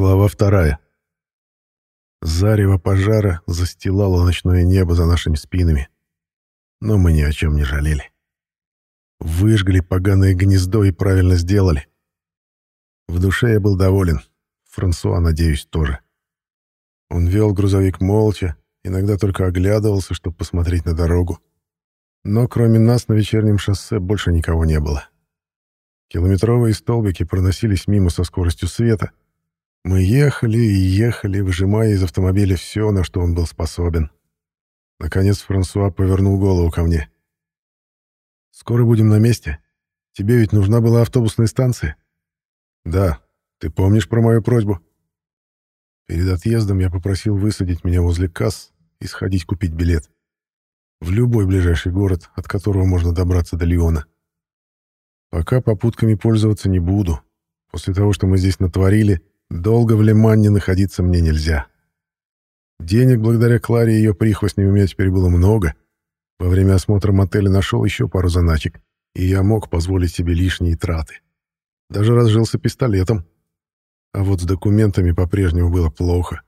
Глава вторая. Зарево пожара застилало ночное небо за нашими спинами. Но мы ни о чем не жалели. Выжгли поганое гнездо и правильно сделали. В душе я был доволен. Франсуа, надеюсь, тоже. Он вел грузовик молча, иногда только оглядывался, чтобы посмотреть на дорогу. Но кроме нас на вечернем шоссе больше никого не было. Километровые столбики проносились мимо со скоростью света. Мы ехали и ехали, выжимая из автомобиля все, на что он был способен. Наконец Франсуа повернул голову ко мне. «Скоро будем на месте. Тебе ведь нужна была автобусная станция?» «Да. Ты помнишь про мою просьбу?» Перед отъездом я попросил высадить меня возле касс и сходить купить билет. В любой ближайший город, от которого можно добраться до Лиона. Пока попутками пользоваться не буду. После того, что мы здесь натворили, долго в Лиманне находиться мне нельзя. Денег благодаря Кларе и ее прихвостням у меня теперь было много. Во время осмотра мотеля нашел еще пару заначек, и я мог позволить себе лишние траты. Даже разжился пистолетом. А вот с документами по-прежнему было плохо.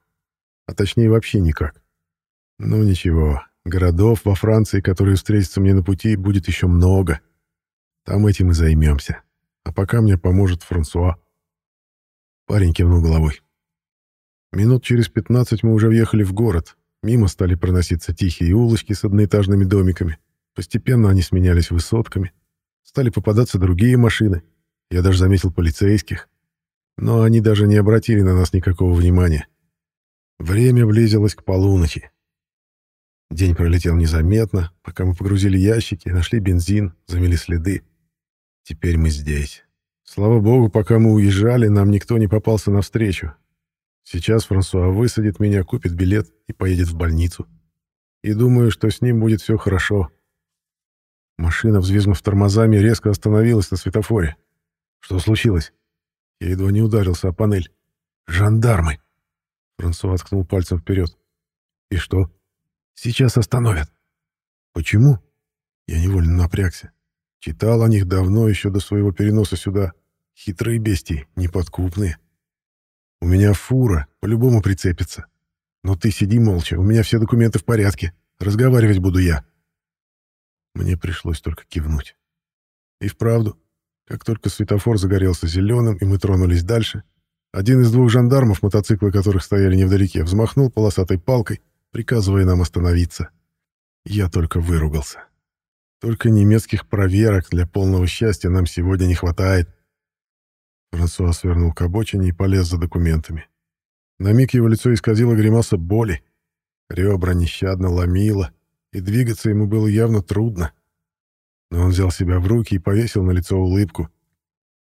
А точнее вообще никак. Ну ничего, городов во Франции, которые встретятся мне на пути, будет еще много. Там этим и займемся. А пока мне поможет Франсуа. Парень кивнул головой. Минут через пятнадцать мы уже въехали в город. Мимо стали проноситься тихие улочки с одноэтажными домиками. Постепенно они сменялись высотками. Стали попадаться другие машины. Я даже заметил полицейских. Но они даже не обратили на нас никакого внимания. Время близилось к полуночи. День пролетел незаметно, пока мы погрузили ящики, нашли бензин, замели следы. Теперь мы здесь. Слава богу, пока мы уезжали, нам никто не попался навстречу. Сейчас Франсуа высадит меня, купит билет и поедет в больницу. И думаю, что с ним будет все хорошо. Машина, взвизгнув тормозами, резко остановилась на светофоре. Что случилось? Я едва не ударился о панель. «Жандармы!» Франсуа ткнул пальцем вперед. «И что?» «Сейчас остановят». «Почему?» Я невольно напрягся. Читал о них давно, еще до своего переноса сюда. Хитрые бестии, неподкупные. У меня фура, по-любому прицепится. Но ты сиди молча, у меня все документы в порядке. Разговаривать буду я. Мне пришлось только кивнуть. И вправду, как только светофор загорелся зеленым, и мы тронулись дальше, один из двух жандармов, мотоциклы которых стояли невдалеке, взмахнул полосатой палкой, приказывая нам остановиться. Я только выругался. Только немецких проверок для полного счастья нам сегодня не хватает. Франсуа свернул к обочине и полез за документами. На миг его лицо исказило гримаса боли. Ребра нещадно ломило, и двигаться ему было явно трудно. Но он взял себя в руки и повесил на лицо улыбку.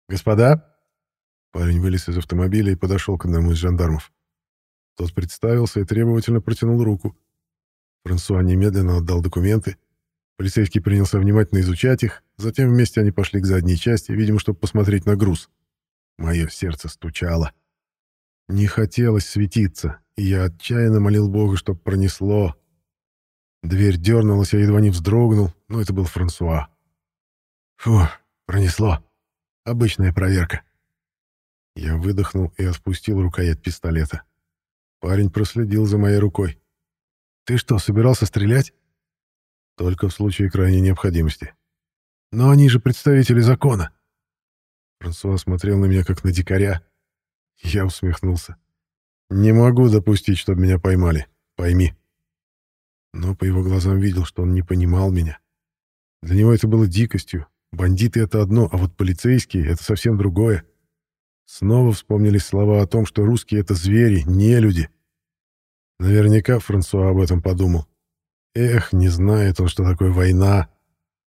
«Господа!» Парень вылез из автомобиля и подошел к одному из жандармов. Тот представился и требовательно протянул руку. Франсуа немедленно отдал документы, Полицейский принялся внимательно изучать их, затем вместе они пошли к задней части, видимо, чтобы посмотреть на груз. Мое сердце стучало. Не хотелось светиться, и я отчаянно молил Бога, чтоб пронесло. Дверь дернулась, я едва не вздрогнул, но это был Франсуа. Фу, пронесло. Обычная проверка. Я выдохнул и отпустил рукоять пистолета. Парень проследил за моей рукой. «Ты что, собирался стрелять?» Только в случае крайней необходимости. Но они же представители закона. Франсуа смотрел на меня, как на дикаря. Я усмехнулся. Не могу допустить, чтобы меня поймали. Пойми. Но по его глазам видел, что он не понимал меня. Для него это было дикостью. Бандиты — это одно, а вот полицейские — это совсем другое. Снова вспомнились слова о том, что русские — это звери, не люди. Наверняка Франсуа об этом подумал. Эх, не знает он, что такое война.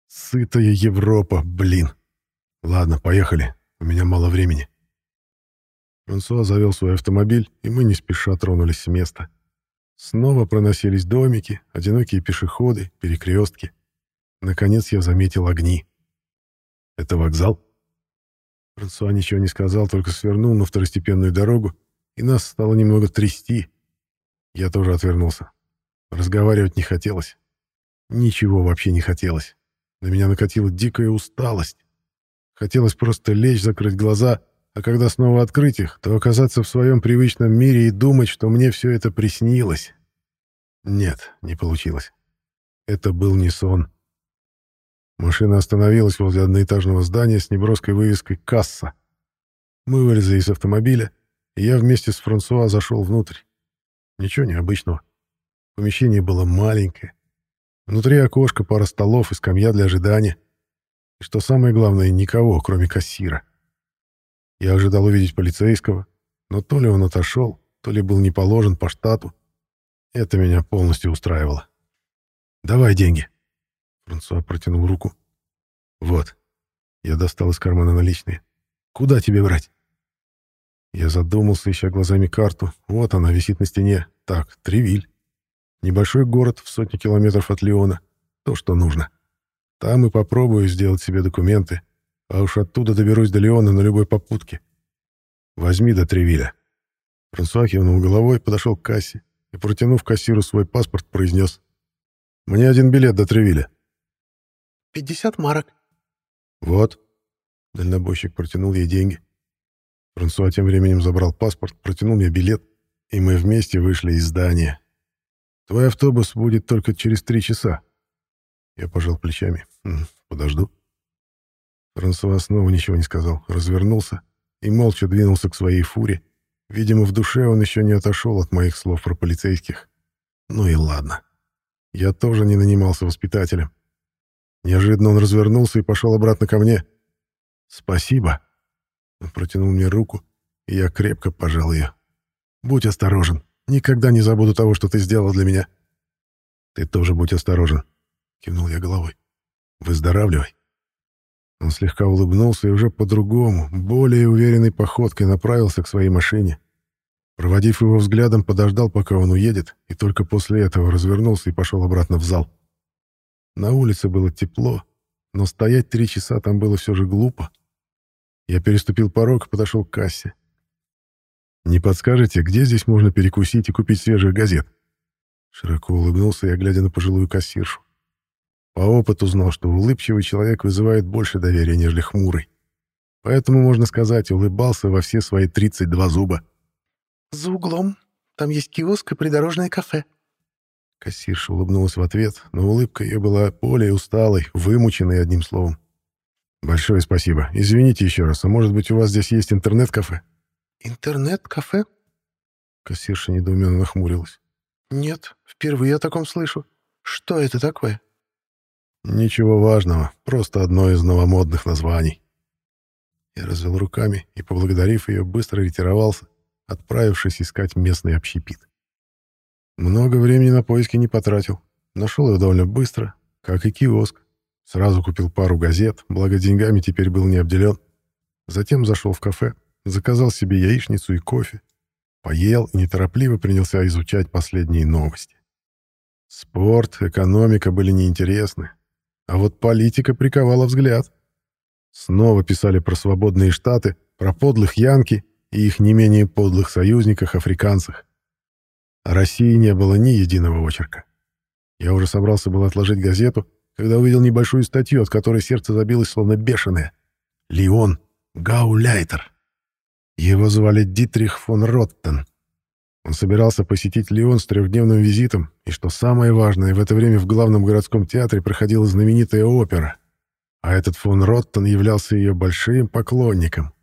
Сытая Европа, блин. Ладно, поехали. У меня мало времени. Франсуа завел свой автомобиль, и мы не спеша тронулись с места. Снова проносились домики, одинокие пешеходы, перекрестки. Наконец я заметил огни. «Это вокзал?» Франсуа ничего не сказал, только свернул на второстепенную дорогу, и нас стало немного трясти. Я тоже отвернулся. Разговаривать не хотелось. Ничего вообще не хотелось. На меня накатила дикая усталость. Хотелось просто лечь, закрыть глаза, а когда снова открыть их, то оказаться в своем привычном мире и думать, что мне все это приснилось. Нет, не получилось. Это был не сон. Машина остановилась возле одноэтажного здания с неброской вывеской «Касса». Мы вылезли из автомобиля, и я вместе с Франсуа зашел внутрь. Ничего необычного. Помещение было маленькое. Внутри окошко, пара столов и скамья для ожидания. И что самое главное, никого, кроме кассира. Я ожидал увидеть полицейского, но то ли он отошел, то ли был не положен по штату. Это меня полностью устраивало. «Давай деньги». Франсуа протянул руку. «Вот». Я достал из кармана наличные. «Куда тебе брать?» Я задумался, ища глазами карту. Вот она, висит на стене. Так, Тревиль. Небольшой город в сотни километров от Лиона. То, что нужно. Там и попробую сделать себе документы. А уж оттуда доберусь до Лиона на любой попутке. Возьми до Тревиля. Франсуа кивнул головой, подошел к кассе и, протянув кассиру свой паспорт, произнес. «Мне один билет до Тревиля». «Пятьдесят марок». «Вот». Дальнобойщик протянул ей деньги. Франсуа тем временем забрал паспорт, протянул мне билет, и мы вместе вышли из здания. «Твой автобус будет только через три часа». Я пожал плечами. «Подожду». Франсуа снова ничего не сказал, развернулся и молча двинулся к своей фуре. Видимо, в душе он еще не отошел от моих слов про полицейских. Ну и ладно. Я тоже не нанимался воспитателем. Неожиданно он развернулся и пошел обратно ко мне. «Спасибо», он протянул мне руку, и я крепко пожал ее. «Будь осторожен. Никогда не забуду того, что ты сделал для меня». «Ты тоже будь осторожен», — кивнул я головой. «Выздоравливай». Он слегка улыбнулся и уже по-другому, более уверенной походкой направился к своей машине. Проводив его взглядом, подождал, пока он уедет, и только после этого развернулся и пошел обратно в зал. На улице было тепло, но стоять три часа там было все же глупо. Я переступил порог и подошел к кассе. «Не подскажете, где здесь можно перекусить и купить свежих газет?» Широко улыбнулся я, глядя на пожилую кассиршу. По опыту знал, что улыбчивый человек вызывает больше доверия, нежели хмурый. Поэтому, можно сказать, улыбался во все свои 32 зуба. «За углом. Там есть киоск и придорожное кафе». Кассирша улыбнулась в ответ, но улыбка ее была более усталой, вымученной одним словом. «Большое спасибо. Извините еще раз, а может быть, у вас здесь есть интернет-кафе?» «Интернет-кафе?» Кассирша недоуменно нахмурилась. «Нет, впервые о таком слышу. Что это такое?» «Ничего важного, просто одно из новомодных названий». Я развел руками и, поблагодарив ее, быстро ретировался, отправившись искать местный общепит. Много времени на поиски не потратил. Нашел его довольно быстро, как и киоск, Сразу купил пару газет, благо деньгами теперь был не обделен. Затем зашел в кафе, заказал себе яичницу и кофе, поел и неторопливо принялся изучать последние новости. Спорт, экономика были неинтересны, а вот политика приковала взгляд. Снова писали про свободные штаты, про подлых янки и их не менее подлых союзниках-африканцах. О России не было ни единого очерка. Я уже собрался был отложить газету, когда увидел небольшую статью, от которой сердце забилось словно бешеное. Леон Гауляйтер. Его звали Дитрих фон Роттен. Он собирался посетить Лион с трехдневным визитом, и, что самое важное, в это время в главном городском театре проходила знаменитая опера, а этот фон Роттен являлся ее большим поклонником.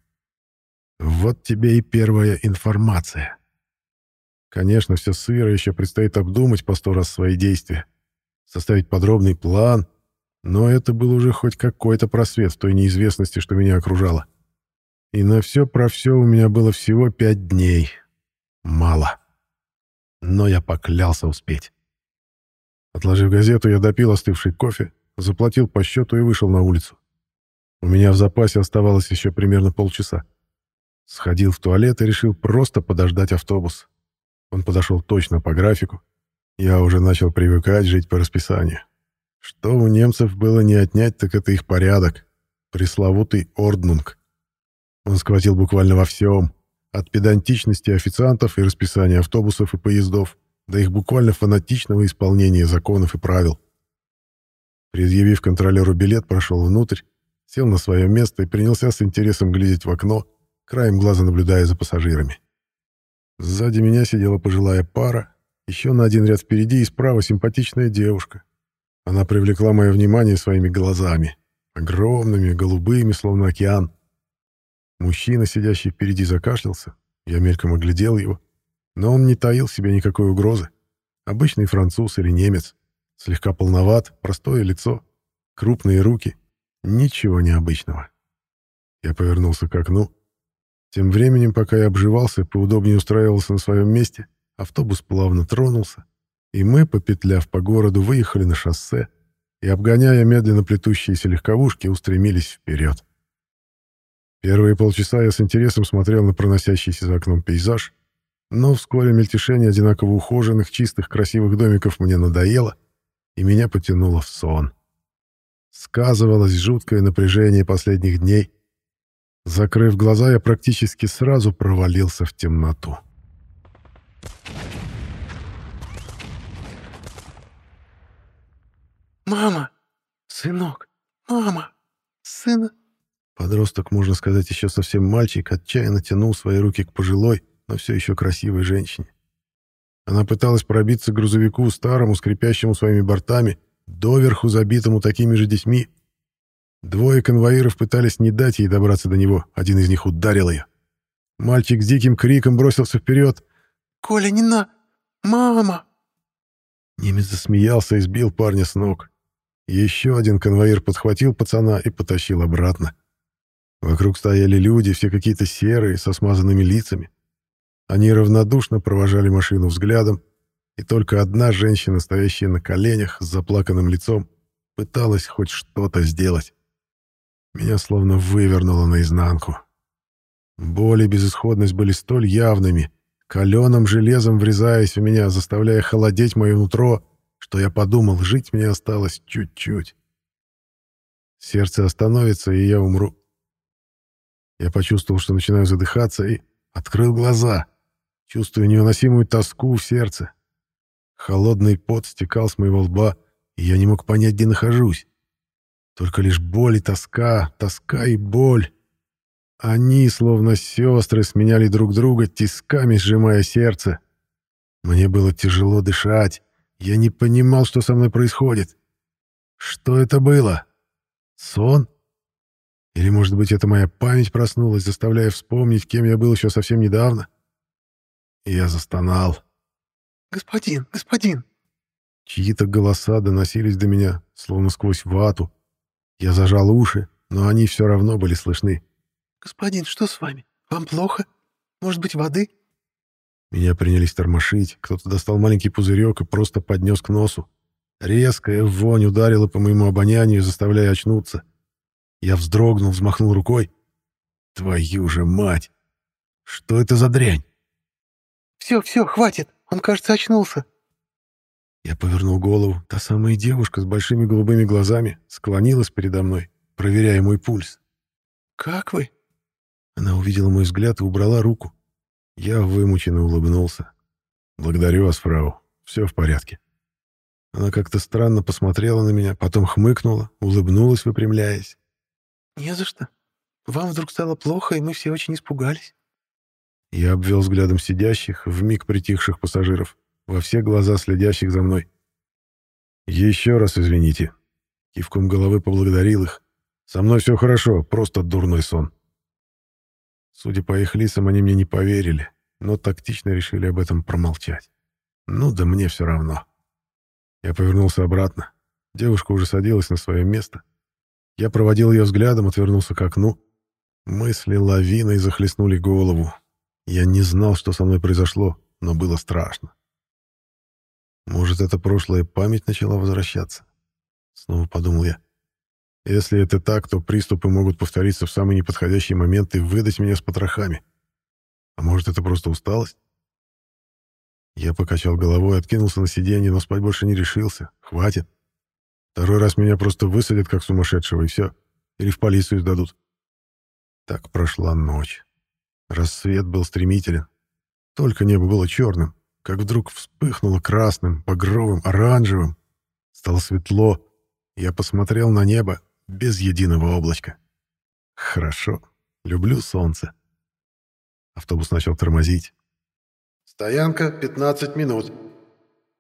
Вот тебе и первая информация. Конечно, все сыро еще предстоит обдумать по сто раз свои действия составить подробный план, но это был уже хоть какой-то просвет в той неизвестности, что меня окружало. И на все про все у меня было всего пять дней. Мало. Но я поклялся успеть. Отложив газету, я допил остывший кофе, заплатил по счету и вышел на улицу. У меня в запасе оставалось еще примерно полчаса. Сходил в туалет и решил просто подождать автобус. Он подошел точно по графику, я уже начал привыкать жить по расписанию. Что у немцев было не отнять, так это их порядок. Пресловутый орднунг. Он схватил буквально во всем. От педантичности официантов и расписания автобусов и поездов до их буквально фанатичного исполнения законов и правил. Предъявив контролеру билет, прошел внутрь, сел на свое место и принялся с интересом глядеть в окно, краем глаза наблюдая за пассажирами. Сзади меня сидела пожилая пара, еще на один ряд впереди и справа симпатичная девушка. Она привлекла мое внимание своими глазами, огромными, голубыми, словно океан. Мужчина, сидящий впереди, закашлялся. Я мельком оглядел его, но он не таил себе никакой угрозы. Обычный француз или немец. Слегка полноват, простое лицо, крупные руки. Ничего необычного. Я повернулся к окну. Тем временем, пока я обживался, поудобнее устраивался на своем месте, автобус плавно тронулся, и мы, попетляв по городу, выехали на шоссе и, обгоняя медленно плетущиеся легковушки, устремились вперед. Первые полчаса я с интересом смотрел на проносящийся за окном пейзаж, но вскоре мельтешение одинаково ухоженных, чистых, красивых домиков мне надоело, и меня потянуло в сон. Сказывалось жуткое напряжение последних дней. Закрыв глаза, я практически сразу провалился в темноту. «Мама! Сынок! Мама! Сына!» Подросток, можно сказать, еще совсем мальчик, отчаянно тянул свои руки к пожилой, но все еще красивой женщине. Она пыталась пробиться к грузовику, старому, скрипящему своими бортами, доверху забитому такими же детьми. Двое конвоиров пытались не дать ей добраться до него, один из них ударил ее. Мальчик с диким криком бросился вперед. «Коля, не на! Мама!» Немец засмеялся и сбил парня с ног. Еще один конвоир подхватил пацана и потащил обратно. Вокруг стояли люди, все какие-то серые, со смазанными лицами. Они равнодушно провожали машину взглядом, и только одна женщина, стоящая на коленях с заплаканным лицом, пыталась хоть что-то сделать. Меня словно вывернуло наизнанку. Боль и безысходность были столь явными, каленым железом врезаясь в меня, заставляя холодеть мое нутро, что я подумал, жить мне осталось чуть-чуть. Сердце остановится, и я умру. Я почувствовал, что начинаю задыхаться, и открыл глаза, чувствуя невыносимую тоску в сердце. Холодный пот стекал с моего лба, и я не мог понять, где нахожусь. Только лишь боль и тоска, тоска и боль. Они, словно сестры, сменяли друг друга, тисками сжимая сердце. Мне было тяжело дышать. Я не понимал, что со мной происходит. Что это было? Сон? Или, может быть, это моя память проснулась, заставляя вспомнить, кем я был еще совсем недавно? И я застонал. «Господин, господин!» Чьи-то голоса доносились до меня, словно сквозь вату. Я зажал уши, но они все равно были слышны. «Господин, что с вами? Вам плохо? Может быть, воды?» Меня принялись тормошить, кто-то достал маленький пузырек и просто поднес к носу. Резкая вонь ударила по моему обонянию, заставляя очнуться. Я вздрогнул, взмахнул рукой. «Твою же мать! Что это за дрянь?» «Все, все, хватит! Он, кажется, очнулся!» Я повернул голову. Та самая девушка с большими голубыми глазами склонилась передо мной, проверяя мой пульс. «Как вы?» Она увидела мой взгляд и убрала руку. Я вымученно улыбнулся. «Благодарю вас, фрау. Все в порядке». Она как-то странно посмотрела на меня, потом хмыкнула, улыбнулась, выпрямляясь. «Не за что. Вам вдруг стало плохо, и мы все очень испугались». Я обвел взглядом сидящих, вмиг притихших пассажиров, во все глаза следящих за мной. «Еще раз извините». Кивком головы поблагодарил их. «Со мной все хорошо, просто дурной сон». Судя по их лицам, они мне не поверили, но тактично решили об этом промолчать. Ну да мне все равно. Я повернулся обратно. Девушка уже садилась на свое место. Я проводил ее взглядом, отвернулся к окну. Мысли лавиной захлестнули голову. Я не знал, что со мной произошло, но было страшно. Может, эта прошлая память начала возвращаться? Снова подумал я. Если это так, то приступы могут повториться в самый неподходящий момент и выдать меня с потрохами. А может, это просто усталость? Я покачал головой, откинулся на сиденье, но спать больше не решился. Хватит. Второй раз меня просто высадят, как сумасшедшего, и все. Или в полицию сдадут. Так прошла ночь. Рассвет был стремителен. Только небо было черным, как вдруг вспыхнуло красным, багровым, оранжевым. Стало светло. Я посмотрел на небо без единого облачка. Хорошо. Люблю солнце. Автобус начал тормозить. «Стоянка 15 минут», —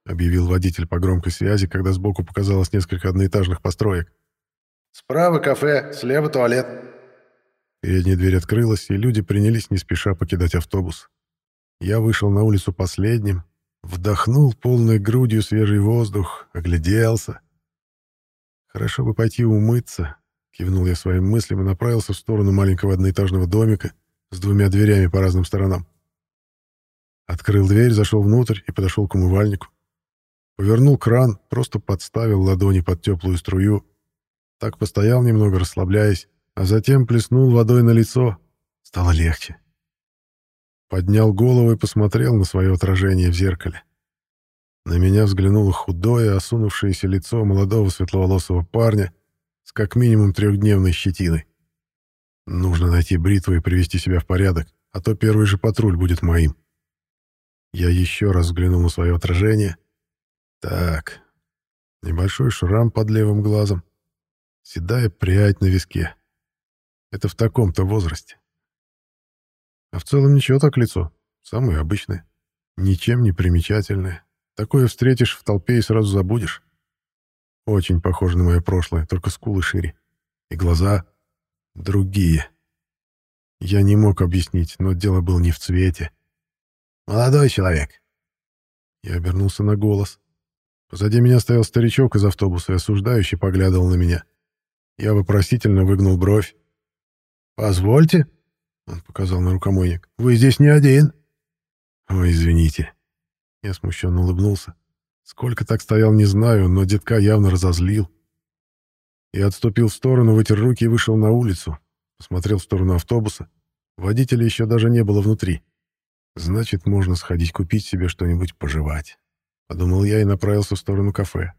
объявил водитель по громкой связи, когда сбоку показалось несколько одноэтажных построек. «Справа кафе, слева туалет». Передняя дверь открылась, и люди принялись не спеша покидать автобус. Я вышел на улицу последним, вдохнул полной грудью свежий воздух, огляделся. «Хорошо бы пойти умыться», — кивнул я своим мыслям и направился в сторону маленького одноэтажного домика с двумя дверями по разным сторонам. Открыл дверь, зашел внутрь и подошел к умывальнику. Повернул кран, просто подставил ладони под теплую струю. Так постоял немного, расслабляясь, а затем плеснул водой на лицо. Стало легче. Поднял голову и посмотрел на свое отражение в зеркале. На меня взглянуло худое, осунувшееся лицо молодого светловолосого парня с как минимум трехдневной щетиной. Нужно найти бритву и привести себя в порядок, а то первый же патруль будет моим. Я еще раз взглянул на свое отражение. Так, небольшой шрам под левым глазом, седая прядь на виске. Это в таком-то возрасте. А в целом ничего так лицо. Самое обычное. Ничем не примечательное. Такое встретишь в толпе и сразу забудешь. Очень похоже на мое прошлое, только скулы шире. И глаза другие. Я не мог объяснить, но дело было не в цвете. «Молодой человек!» Я обернулся на голос. Позади меня стоял старичок из автобуса и осуждающий поглядывал на меня. Я вопросительно выгнул бровь. «Позвольте», — он показал на рукомойник, — «вы здесь не один». «Ой, извините». Я смущенно улыбнулся. Сколько так стоял, не знаю, но детка явно разозлил. Я отступил в сторону, вытер руки и вышел на улицу. Посмотрел в сторону автобуса. Водителя еще даже не было внутри. Значит, можно сходить купить себе что-нибудь пожевать. Подумал я и направился в сторону кафе.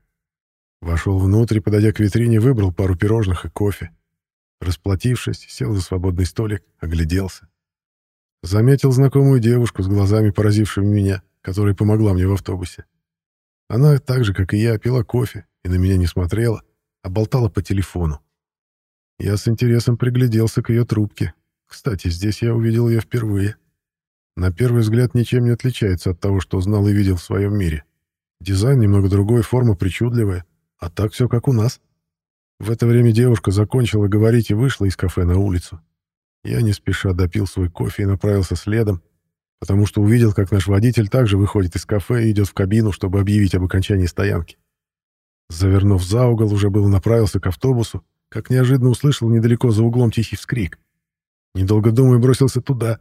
Вошел внутрь и, подойдя к витрине, выбрал пару пирожных и кофе. Расплатившись, сел за свободный столик, огляделся. Заметил знакомую девушку с глазами, поразившими меня, которая помогла мне в автобусе. Она, так же, как и я, пила кофе и на меня не смотрела, а болтала по телефону. Я с интересом пригляделся к ее трубке. Кстати, здесь я увидел ее впервые. На первый взгляд ничем не отличается от того, что знал и видел в своем мире. Дизайн немного другой, форма причудливая, а так все как у нас. В это время девушка закончила говорить и вышла из кафе на улицу. Я не спеша допил свой кофе и направился следом, потому что увидел, как наш водитель также выходит из кафе и идет в кабину, чтобы объявить об окончании стоянки. Завернув за угол, уже был направился к автобусу, как неожиданно услышал недалеко за углом тихий вскрик. Недолго думая, бросился туда.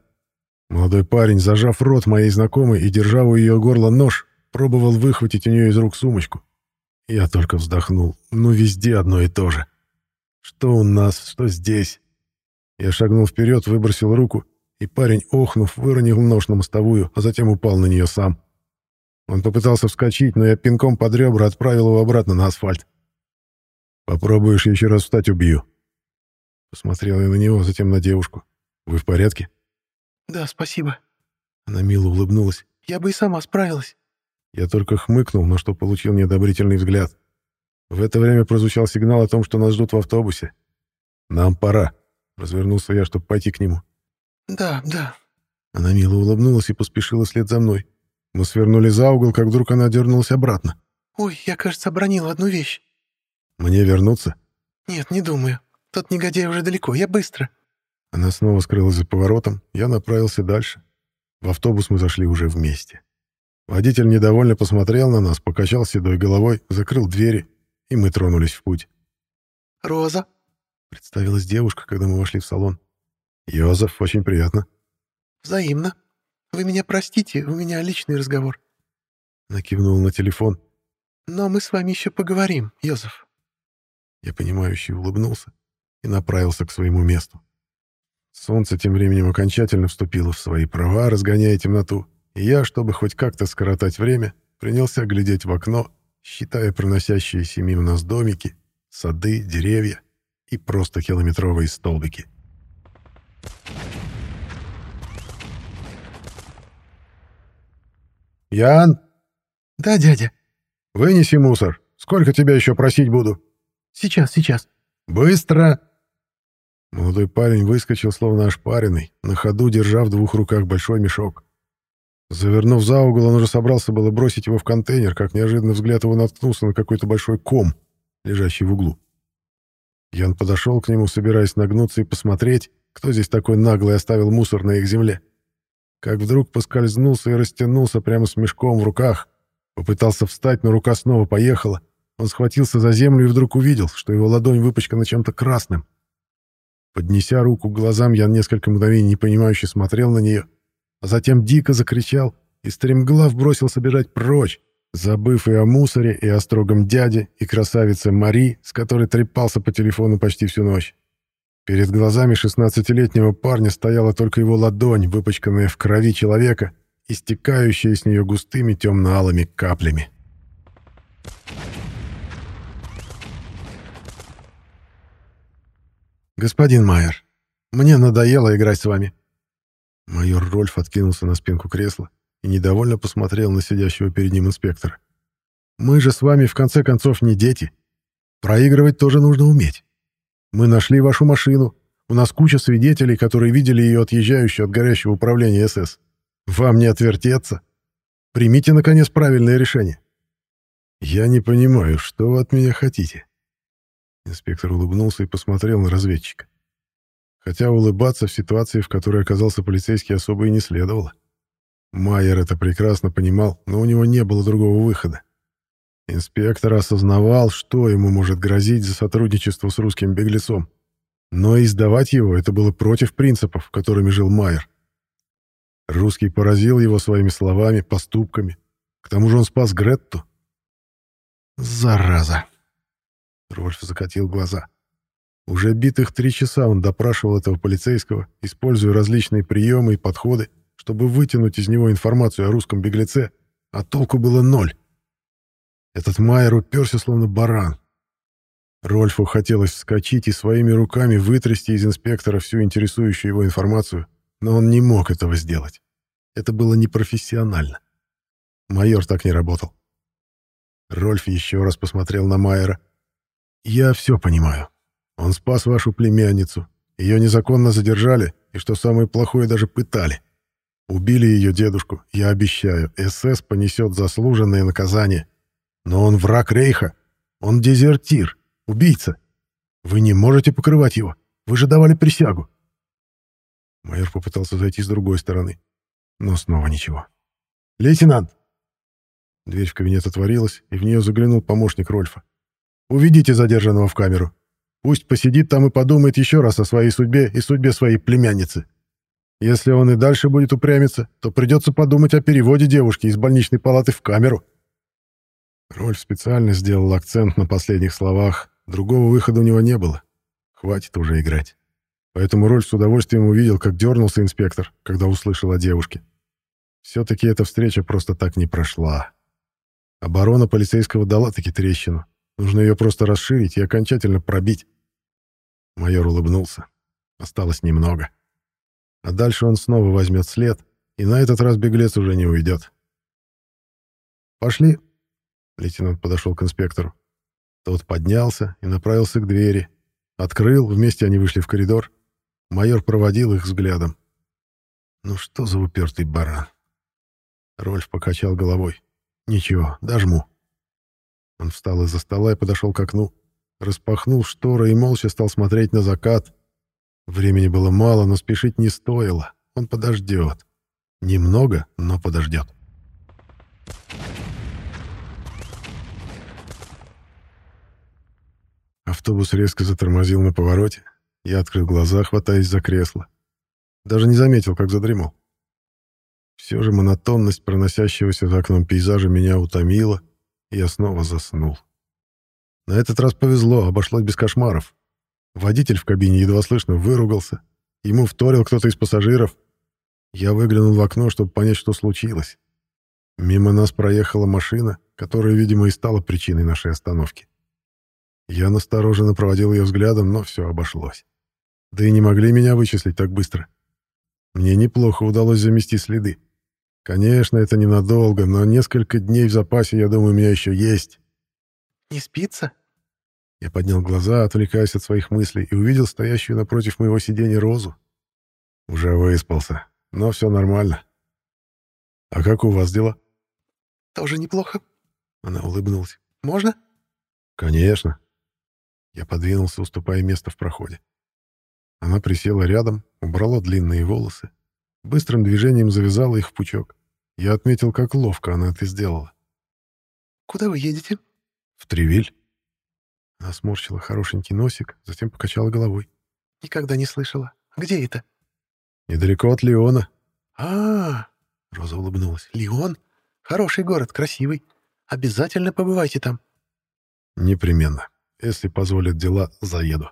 Молодой парень, зажав рот моей знакомой и держа у ее горла нож, пробовал выхватить у нее из рук сумочку. Я только вздохнул. Ну, везде одно и то же. Что у нас, что здесь? Я шагнул вперед, выбросил руку, и парень, охнув, выронил нож на мостовую, а затем упал на нее сам. Он попытался вскочить, но я пинком под ребра отправил его обратно на асфальт. «Попробуешь еще раз встать, убью». Посмотрел я на него, затем на девушку. «Вы в порядке?» «Да, спасибо». Она мило улыбнулась. «Я бы и сама справилась». Я только хмыкнул, на что получил неодобрительный взгляд. В это время прозвучал сигнал о том, что нас ждут в автобусе. «Нам пора», — развернулся я, чтобы пойти к нему. «Да, да». Она мило улыбнулась и поспешила вслед за мной. Мы свернули за угол, как вдруг она дернулась обратно. «Ой, я, кажется, обронила одну вещь». «Мне вернуться?» «Нет, не думаю. Тот негодяй уже далеко, я быстро». Она снова скрылась за поворотом, я направился дальше. В автобус мы зашли уже вместе. Водитель недовольно посмотрел на нас, покачал седой головой, закрыл двери, и мы тронулись в путь. «Роза», — представилась девушка, когда мы вошли в салон. «Йозеф, очень приятно». «Взаимно. Вы меня простите, у меня личный разговор». Накивнул на телефон. «Но мы с вами еще поговорим, Йозеф». Я понимающе улыбнулся и направился к своему месту. Солнце тем временем окончательно вступило в свои права, разгоняя темноту, и я, чтобы хоть как-то скоротать время, принялся глядеть в окно, считая проносящиеся мимо нас домики, сады, деревья и просто километровые столбики. «Ян!» «Да, дядя». «Вынеси мусор. Сколько тебя еще просить буду?» «Сейчас, сейчас». «Быстро!» Молодой парень выскочил, словно ошпаренный, на ходу держа в двух руках большой мешок. Завернув за угол, он уже собрался было бросить его в контейнер, как неожиданно взгляд его наткнулся на какой-то большой ком, лежащий в углу. Ян подошел к нему, собираясь нагнуться и посмотреть, кто здесь такой наглый оставил мусор на их земле. Как вдруг поскользнулся и растянулся прямо с мешком в руках. Попытался встать, но рука снова поехала. Он схватился за землю и вдруг увидел, что его ладонь выпачкана чем-то красным. Поднеся руку к глазам, я несколько мгновений непонимающе смотрел на нее, а затем дико закричал и стремглав бросился бежать прочь, забыв и о мусоре, и о строгом дяде, и красавице Мари, с которой трепался по телефону почти всю ночь. Перед глазами шестнадцатилетнего парня стояла только его ладонь, выпачканная в крови человека, истекающая с нее густыми темно-алыми каплями. «Господин Майер, мне надоело играть с вами». Майор Рольф откинулся на спинку кресла и недовольно посмотрел на сидящего перед ним инспектора. «Мы же с вами, в конце концов, не дети. Проигрывать тоже нужно уметь. Мы нашли вашу машину. У нас куча свидетелей, которые видели ее отъезжающую от горящего управления СС. Вам не отвертеться. Примите, наконец, правильное решение». «Я не понимаю, что вы от меня хотите?» Инспектор улыбнулся и посмотрел на разведчика. Хотя улыбаться в ситуации, в которой оказался полицейский, особо и не следовало. Майер это прекрасно понимал, но у него не было другого выхода. Инспектор осознавал, что ему может грозить за сотрудничество с русским беглецом. Но издавать его это было против принципов, которыми жил Майер. Русский поразил его своими словами, поступками. К тому же он спас Гретту. «Зараза!» Рольф закатил глаза. Уже битых три часа он допрашивал этого полицейского, используя различные приемы и подходы, чтобы вытянуть из него информацию о русском беглеце, а толку было ноль. Этот Майер уперся, словно баран. Рольфу хотелось вскочить и своими руками вытрясти из инспектора всю интересующую его информацию, но он не мог этого сделать. Это было непрофессионально. Майор так не работал. Рольф еще раз посмотрел на Майера. «Я все понимаю. Он спас вашу племянницу. Ее незаконно задержали, и, что самое плохое, даже пытали. Убили ее дедушку. Я обещаю, СС понесет заслуженное наказание. Но он враг Рейха. Он дезертир, убийца. Вы не можете покрывать его. Вы же давали присягу». Майор попытался зайти с другой стороны, но снова ничего. «Лейтенант!» Дверь в кабинет отворилась, и в нее заглянул помощник Рольфа. Уведите задержанного в камеру. Пусть посидит там и подумает еще раз о своей судьбе и судьбе своей племянницы. Если он и дальше будет упрямиться, то придется подумать о переводе девушки из больничной палаты в камеру. Рольф специально сделал акцент на последних словах. Другого выхода у него не было. Хватит уже играть. Поэтому Рольф с удовольствием увидел, как дернулся инспектор, когда услышал о девушке. Все-таки эта встреча просто так не прошла. Оборона полицейского дала таки трещину. Нужно ее просто расширить и окончательно пробить. Майор улыбнулся. Осталось немного. А дальше он снова возьмет след, и на этот раз беглец уже не уйдет. «Пошли!» Лейтенант подошел к инспектору. Тот поднялся и направился к двери. Открыл, вместе они вышли в коридор. Майор проводил их взглядом. «Ну что за упертый баран?» Рольф покачал головой. «Ничего, дожму». Он встал из-за стола и подошел к окну. Распахнул шторы и молча стал смотреть на закат. Времени было мало, но спешить не стоило. Он подождет. Немного, но подождет. Автобус резко затормозил на повороте. Я открыл глаза, хватаясь за кресло. Даже не заметил, как задремал. Все же монотонность проносящегося за окном пейзажа меня утомила, я снова заснул. На этот раз повезло, обошлось без кошмаров. Водитель в кабине едва слышно выругался. Ему вторил кто-то из пассажиров. Я выглянул в окно, чтобы понять, что случилось. Мимо нас проехала машина, которая, видимо, и стала причиной нашей остановки. Я настороженно проводил ее взглядом, но все обошлось. Да и не могли меня вычислить так быстро. Мне неплохо удалось замести следы. Конечно, это ненадолго, но несколько дней в запасе, я думаю, у меня еще есть. «Не спится?» Я поднял глаза, отвлекаясь от своих мыслей, и увидел стоящую напротив моего сиденья розу. Уже выспался, но все нормально. А как у вас дела? Тоже неплохо. Она улыбнулась. Можно? Конечно. Я подвинулся, уступая место в проходе. Она присела рядом, убрала длинные волосы. Быстрым движением завязала их в пучок. Я отметил, как ловко она это сделала. «Куда вы едете?» «В Тревиль». Она сморщила хорошенький носик, затем покачала головой. «Никогда не слышала. Где это?» «Недалеко от Леона». «А-а-а!» Роза улыбнулась. «Леон? Хороший город, красивый. Обязательно побывайте там». «Непременно. Если позволят дела, заеду».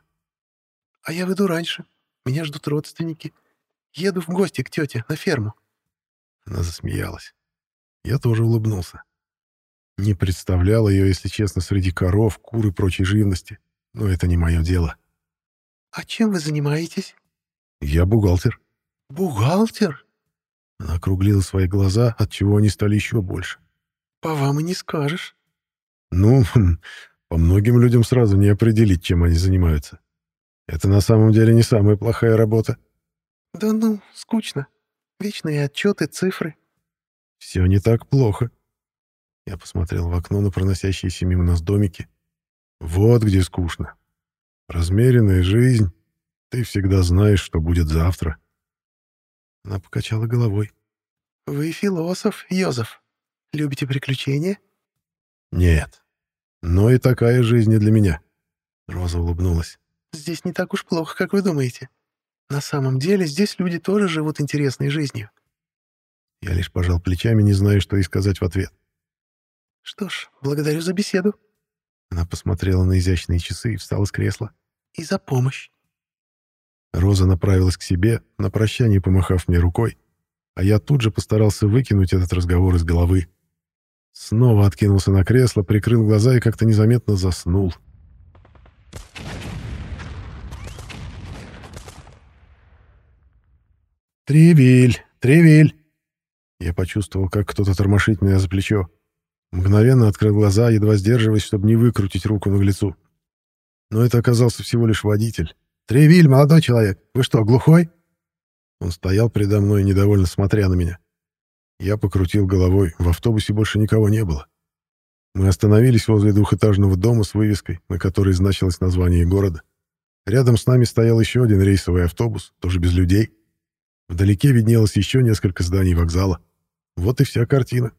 «А я выйду раньше. Меня ждут родственники. Еду в гости к тете на ферму». Она засмеялась. Я тоже улыбнулся. Не представлял ее, если честно, среди коров, кур и прочей живности. Но это не мое дело. «А чем вы занимаетесь?» «Я бухгалтер». «Бухгалтер?» Она округлила свои глаза, отчего они стали еще больше. «По вам и не скажешь». «Ну, по многим людям сразу не определить, чем они занимаются. Это на самом деле не самая плохая работа». «Да ну, скучно. Вечные отчеты, цифры». «Все не так плохо». Я посмотрел в окно на проносящиеся мимо нас домики. «Вот где скучно. Размеренная жизнь. Ты всегда знаешь, что будет завтра». Она покачала головой. «Вы философ, Йозеф. Любите приключения?» «Нет. Но и такая жизнь не для меня». Роза улыбнулась. «Здесь не так уж плохо, как вы думаете. На самом деле здесь люди тоже живут интересной жизнью». Я лишь пожал плечами, не зная, что и сказать в ответ. «Что ж, благодарю за беседу». Она посмотрела на изящные часы и встала с кресла. «И за помощь». Роза направилась к себе, на прощание помахав мне рукой, а я тут же постарался выкинуть этот разговор из головы. Снова откинулся на кресло, прикрыл глаза и как-то незаметно заснул. «Тревиль! Тревиль!» Я почувствовал, как кто-то тормошит меня за плечо. Мгновенно открыл глаза, едва сдерживаясь, чтобы не выкрутить руку наглецу. Но это оказался всего лишь водитель. «Тревиль, молодой человек, вы что, глухой?» Он стоял передо мной, недовольно смотря на меня. Я покрутил головой, в автобусе больше никого не было. Мы остановились возле двухэтажного дома с вывеской, на которой значилось название города. Рядом с нами стоял еще один рейсовый автобус, тоже без людей. Вдалеке виднелось еще несколько зданий вокзала. Вот и вся картина.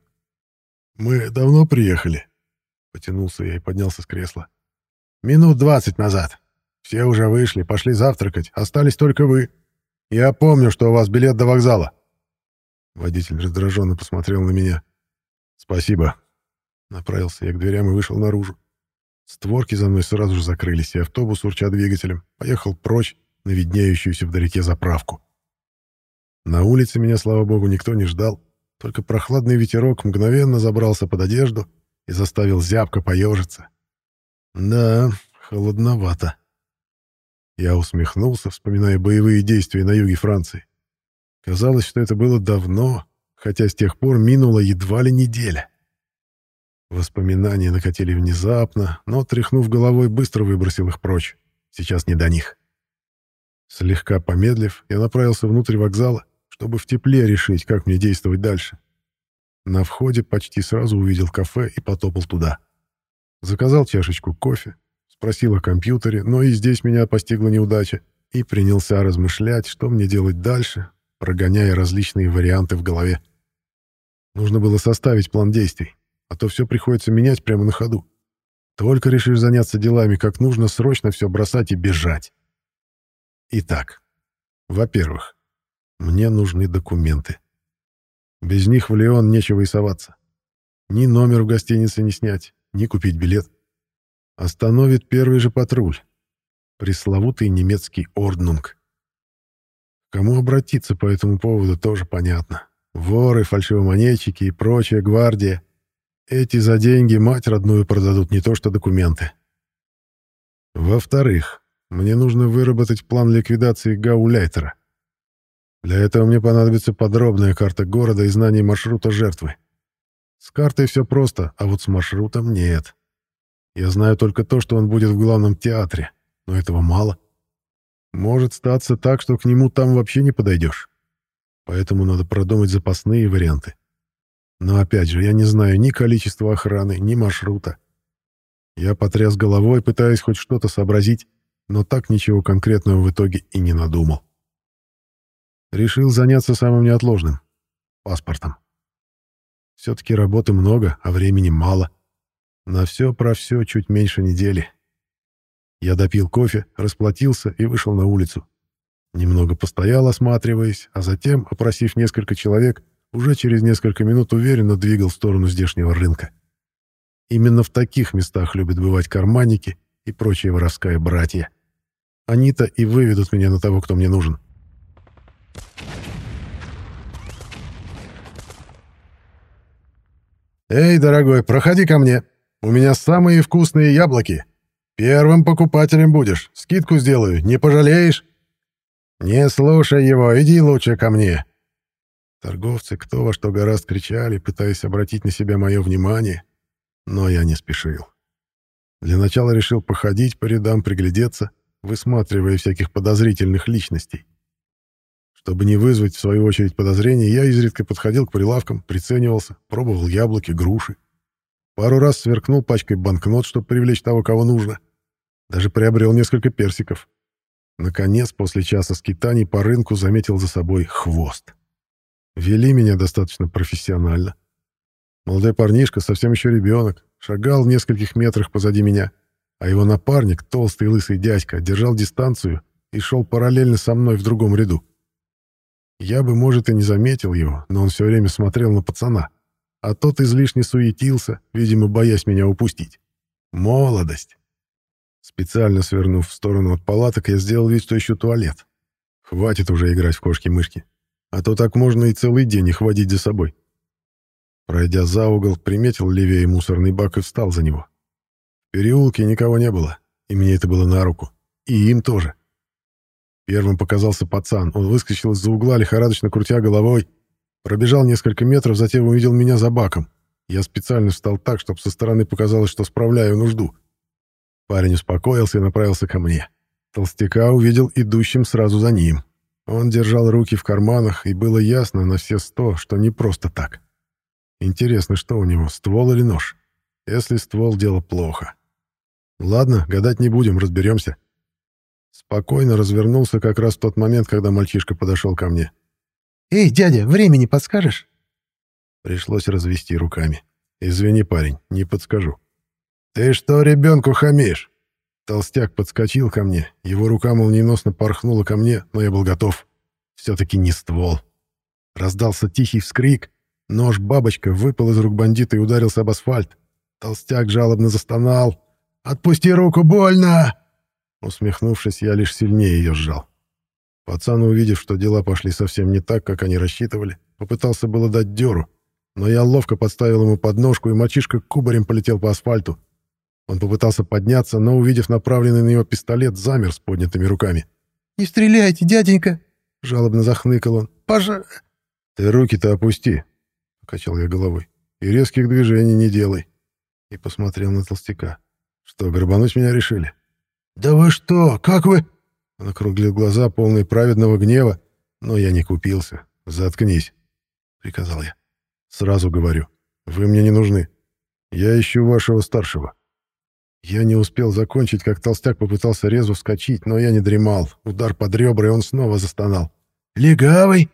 «Мы давно приехали?» Потянулся я и поднялся с кресла. «Минут двадцать назад. Все уже вышли, пошли завтракать. Остались только вы. Я помню, что у вас билет до вокзала». Водитель раздраженно посмотрел на меня. «Спасибо». Направился я к дверям и вышел наружу. Створки за мной сразу же закрылись, и автобус, урча двигателем, поехал прочь на виднеющуюся вдалеке заправку. На улице меня, слава богу, никто не ждал, только прохладный ветерок мгновенно забрался под одежду и заставил зябко поежиться. Да, холодновато. Я усмехнулся, вспоминая боевые действия на юге Франции. Казалось, что это было давно, хотя с тех пор минула едва ли неделя. Воспоминания накатили внезапно, но, тряхнув головой, быстро выбросил их прочь. Сейчас не до них. Слегка помедлив, я направился внутрь вокзала, чтобы в тепле решить, как мне действовать дальше. На входе почти сразу увидел кафе и потопал туда. Заказал чашечку кофе, спросил о компьютере, но и здесь меня постигла неудача, и принялся размышлять, что мне делать дальше, прогоняя различные варианты в голове. Нужно было составить план действий, а то все приходится менять прямо на ходу. Только решишь заняться делами, как нужно срочно все бросать и бежать. Итак, во-первых, мне нужны документы. Без них в Леон нечего и соваться. Ни номер в гостинице не снять, ни купить билет. Остановит первый же патруль. Пресловутый немецкий орднунг. Кому обратиться по этому поводу, тоже понятно. Воры, фальшивомонетчики и прочая гвардия. Эти за деньги мать родную продадут, не то что документы. Во-вторых, мне нужно выработать план ликвидации Гауляйтера. Для этого мне понадобится подробная карта города и знание маршрута жертвы. С картой все просто, а вот с маршрутом нет. Я знаю только то, что он будет в главном театре, но этого мало. Может статься так, что к нему там вообще не подойдешь. Поэтому надо продумать запасные варианты. Но опять же, я не знаю ни количества охраны, ни маршрута. Я потряс головой, пытаясь хоть что-то сообразить, но так ничего конкретного в итоге и не надумал. Решил заняться самым неотложным — паспортом. Все-таки работы много, а времени мало. На все про все чуть меньше недели. Я допил кофе, расплатился и вышел на улицу. Немного постоял, осматриваясь, а затем, опросив несколько человек, уже через несколько минут уверенно двигал в сторону здешнего рынка. Именно в таких местах любят бывать карманники и прочие воровская братья. Они-то и выведут меня на того, кто мне нужен. «Эй, дорогой, проходи ко мне. У меня самые вкусные яблоки. Первым покупателем будешь. Скидку сделаю, не пожалеешь?» «Не слушай его, иди лучше ко мне». Торговцы кто во что гораздо кричали, пытаясь обратить на себя мое внимание, но я не спешил. Для начала решил походить по рядам, приглядеться, высматривая всяких подозрительных личностей. Чтобы не вызвать, в свою очередь, подозрений, я изредка подходил к прилавкам, приценивался, пробовал яблоки, груши. Пару раз сверкнул пачкой банкнот, чтобы привлечь того, кого нужно. Даже приобрел несколько персиков. Наконец, после часа скитаний по рынку заметил за собой хвост. Вели меня достаточно профессионально. Молодой парнишка, совсем еще ребенок, шагал в нескольких метрах позади меня, а его напарник, толстый лысый дядька, держал дистанцию и шел параллельно со мной в другом ряду. Я бы, может, и не заметил его, но он все время смотрел на пацана, а тот излишне суетился, видимо, боясь меня упустить. Молодость. Специально свернув в сторону от палаток, я сделал вид, что ищу туалет. Хватит уже играть в кошки-мышки. А то так можно и целый день их водить за собой. Пройдя за угол, приметил левее мусорный бак и встал за него. В переулке никого не было, и мне это было на руку. И им тоже. Первым показался пацан. Он выскочил из-за угла, лихорадочно крутя головой. Пробежал несколько метров, затем увидел меня за баком. Я специально встал так, чтобы со стороны показалось, что справляю нужду. Парень успокоился и направился ко мне. Толстяка увидел идущим сразу за ним. Он держал руки в карманах, и было ясно на все сто, что не просто так. Интересно, что у него, ствол или нож? Если ствол, дело плохо. Ладно, гадать не будем, разберемся. Спокойно развернулся как раз в тот момент, когда мальчишка подошел ко мне. «Эй, дядя, времени подскажешь?» Пришлось развести руками. «Извини, парень, не подскажу». «Ты что ребенку хамишь?» Толстяк подскочил ко мне. Его рука молниеносно порхнула ко мне, но я был готов. Все-таки не ствол. Раздался тихий вскрик. Нож-бабочка выпал из рук бандита и ударился об асфальт. Толстяк жалобно застонал. «Отпусти руку, больно!» Усмехнувшись, я лишь сильнее ее сжал. Пацан, увидев, что дела пошли совсем не так, как они рассчитывали, попытался было дать дёру, но я ловко подставил ему подножку, и мальчишка кубарем полетел по асфальту. Он попытался подняться, но, увидев направленный на него пистолет, замер с поднятыми руками. «Не стреляйте, дяденька!» — жалобно захныкал он. «Пожа...» «Ты руки-то опусти!» — покачал я головой. «И резких движений не делай!» И посмотрел на толстяка. «Что, грабануть меня решили?» «Да вы что? Как вы...» Он округлил глаза, полные праведного гнева, но я не купился. «Заткнись!» — приказал я. «Сразу говорю, вы мне не нужны. Я ищу вашего старшего. Я не успел закончить, как толстяк попытался резво вскочить, но я не дремал. Удар под ребра, и он снова застонал. «Легавый?»